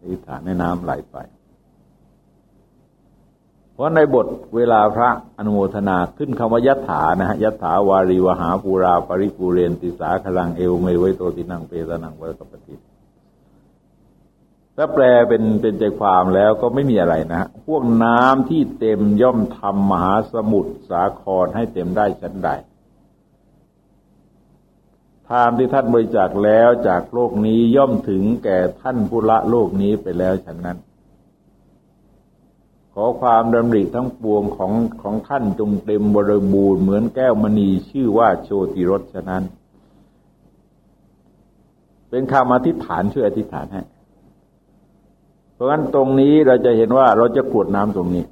อธิษฐานในน้ำไหลไป เพราะในบทเวลาพระอนุโมทนาขึ้นคำว่ายัตถานะฮะยัตถาวารีวหาปูราปริปูเรนติสาคลังเอวเมไวโตตินังเปตนังวัตปฏิถ้าแปลเป็นเป็นใจความแล้วก็ไม่มีอะไรนะพวกน้ำที่เต็มย่อมทำมหาสมุทรสาครให้เต็มได้ชั้นใดทานที่ท่านบริจาคแล้วจากโลกนี้ย่อมถึงแก่ท่านผู้ละโลกนี้ไปแล้วฉันนั้น ขอความดำริทั้งปวงของของท่านจงเต็มบริบูรณ์เหมือนแก้วมณีชื่อว่าโชติรสฉะนั้น เป็นคำอธิษฐานช่วยอธิษฐานให้เพราะฉะนั้นตรงนี้เราจะเห็นว่าเราจะกวดน้ำตรงนี้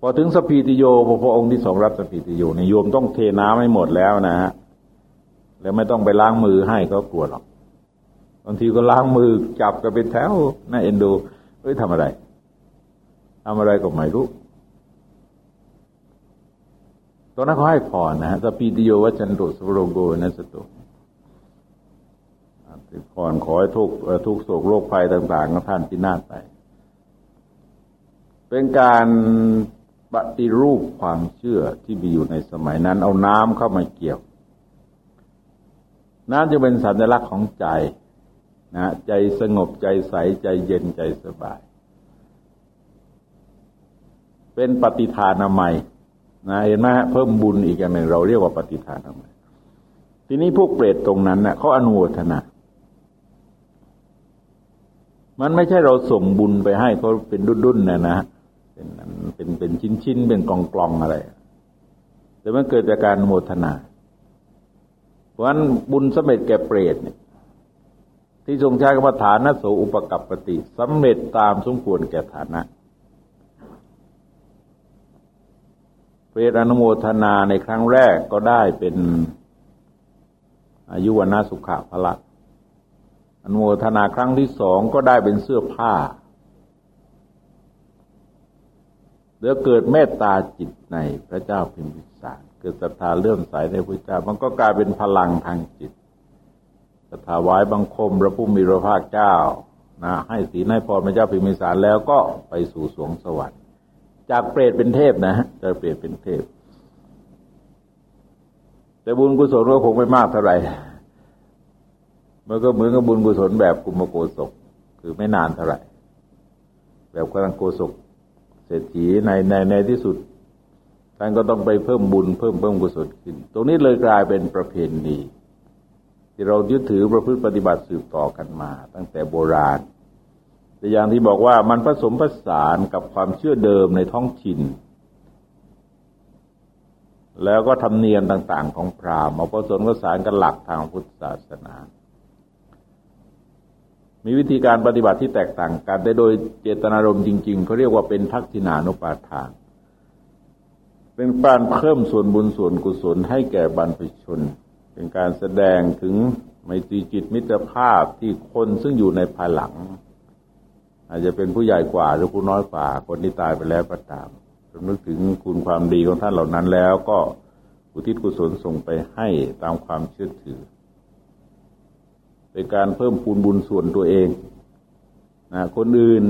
พอถึงสปีติโยพระองค์ที่สองรับสปีติโยในโยมต้องเทน้ำให้หมดแล้วนะฮะแล้วไม่ต้องไปล้างมือให้เขากวหรอกบางทีก็ล้างมือจับกันเป็นแถวน่าเอ็นดูเฮ้ยทำอะไร ทำอะไรก็ไม่รู้ตอนนั้นเขาให้พรนะฮะสปีติโยวัจันตุสโรโกนัสตุก่อนขอให้ทุกทุกโศกโรคภัยต่างๆของท่านพินาศไป เป็นการปฏิรูปความเชื่อที่มีอยู่ในสมัยนั้น เอาน้ำเข้ามาเกี่ยว น้ำจะเป็นสัญลักษณ์ของใจนะใจสงบใจใสใจเย็นใจสบาย เป็นปฏิทานามัยนะเห็นไหมเพิ่มบุญอีกอย่างหนึ่งเราเรียกว่าปฏิทานามัยทีนี้พวกเปรตตรงนั้นเนะ่ะเขาอนุโมทนา มันไม่ใช่เราส่งบุญไปให้เขาเป็นดุนๆนะนะเป็นเป็นเป็นชิ้นชิ้นเป็นกล่องกองอะไรแต่มันเกิดจากการโมทนา เพราะฉะนั้นบุญสำเร็จแก่เปรตเนี่ยที่ทรงใช้คำว่าฐานะโสอุปกัปปติสำเร็จตามสมควรแก่ฐานะ เปรตอนุโมทนาในครั้งแรกก็ได้เป็นอายุวนาสุขะพละอนุโมทนาครั้งที่สองก็ได้เป็นเสื้อผ้าแล้วเกิดเมตตาจิตในพระเจ้าพิมพิสารเกิดศรัทธาเลื่อมใสในพระเจ้า มันก็กลายเป็นพลังทางจิตศรัทธาไว้บังคมพระผู้มีพระภาคเจ้านะให้ศีลให้พรพระเจ้าพิมพิสารแล้วก็ไปสู่สวงสวรรค์ จากเปรตเป็นเทพนะฮะจากเปรตเป็นเทพ แต่บุญกุศลก็คงไม่มากเท่าไหร่มันก็เหมือนกับบุญกุศลแบบกุมโกศก คือไม่นานเท่าไหร่ แบบกำลังโกศกเศรษฐีในในในที่สุดท่านก็ต้องไปเพิ่มบุญเพิ่มเพิ่มกุศลขึ้น ตรงนี้เลยกลายเป็นประเพณีที่เรายึดถือประพฤติปฏิบัติสืบต่อกันมา ตั้งแต่โบราณ แต่อย่างที่บอกว่ามันผสมผสานกับความเชื่อเดิมในท้องถิ่น แล้วก็ธรรมเนียมต่างๆ ของพราหมณ์มาผสมผสานกับหลักทางพุทธศาสนา มีวิธีการปฏิบัติที่แตกต่างกัน แต่โดยเจตนารมณ์จริงๆเขาเรียกว่าเป็นทักษิณานุปาทาน เป็นการเพิ่มส่วนบุญส่วนกุศลให้แก่บรรพชน เป็นการแสดงถึงไมตรีจิตมิตรภาพที่คนซึ่งอยู่ในภายหลัง อาจจะเป็นผู้ใหญ่กว่าหรือผู้น้อยกว่า คนที่ตายไปแล้วก็ตามนึกถึงคุณความดีของท่านเหล่านั้นแล้วก็อุทิศกุศลส่งไปให้ตามความเชื่อถือเป็นการเพิ่มปูนบุญส่วนตัวเองนะคนอื่น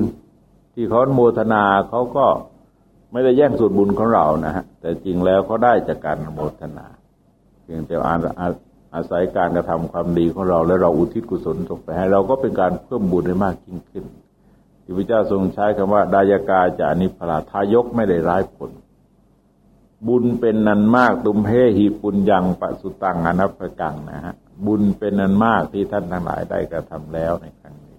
ที่เขาโมทนาเขาก็ไม่ได้แย่งส่วนบุญของเรานะฮะแต่จริงแล้วเขาได้จากการโมทนาเพียงแต่อาอาอาศัยการกระทำความดีของเรา และเราอุทิศกุศลส่งไปให้ เราก็เป็นการเพิ่มบุญให้มากยิ่งขึ้น ที่พระเจ้าทรงใช้คำว่า ดายกาจานิพลาทายกไม่ได้ร้ายผล บุญเป็นนันมากตุมเพหิปุญญังปะสุตังอนัปกังนะฮะบุญเป็นนันมากที่ท่านทั้งหลายได้กระทำแล้วในครั้งนี้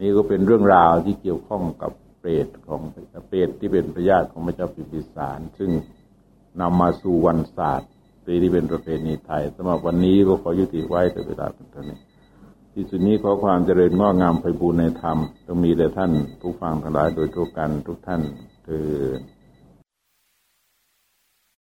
นี่ก็เป็นเรื่องราวที่เกี่ยวข้องกับเปรตของเปรตที่เป็นพระญาติของพระเจ้าพิมพิสาร ซึ่งนำมาสู่วันศาสตร์ปีที่เป็นประเพณีไทยสำหรับวันนี้ก็ขอยุติไว้แต่เวลาเป็นเท่านี้ ที่สุดนี้ขอความเจริญงอกงามไปบูรณนธรรมต้องมีแด่ท่านผู้ฟังทั้งหลายโดยทั่วกันทุกท่านคือ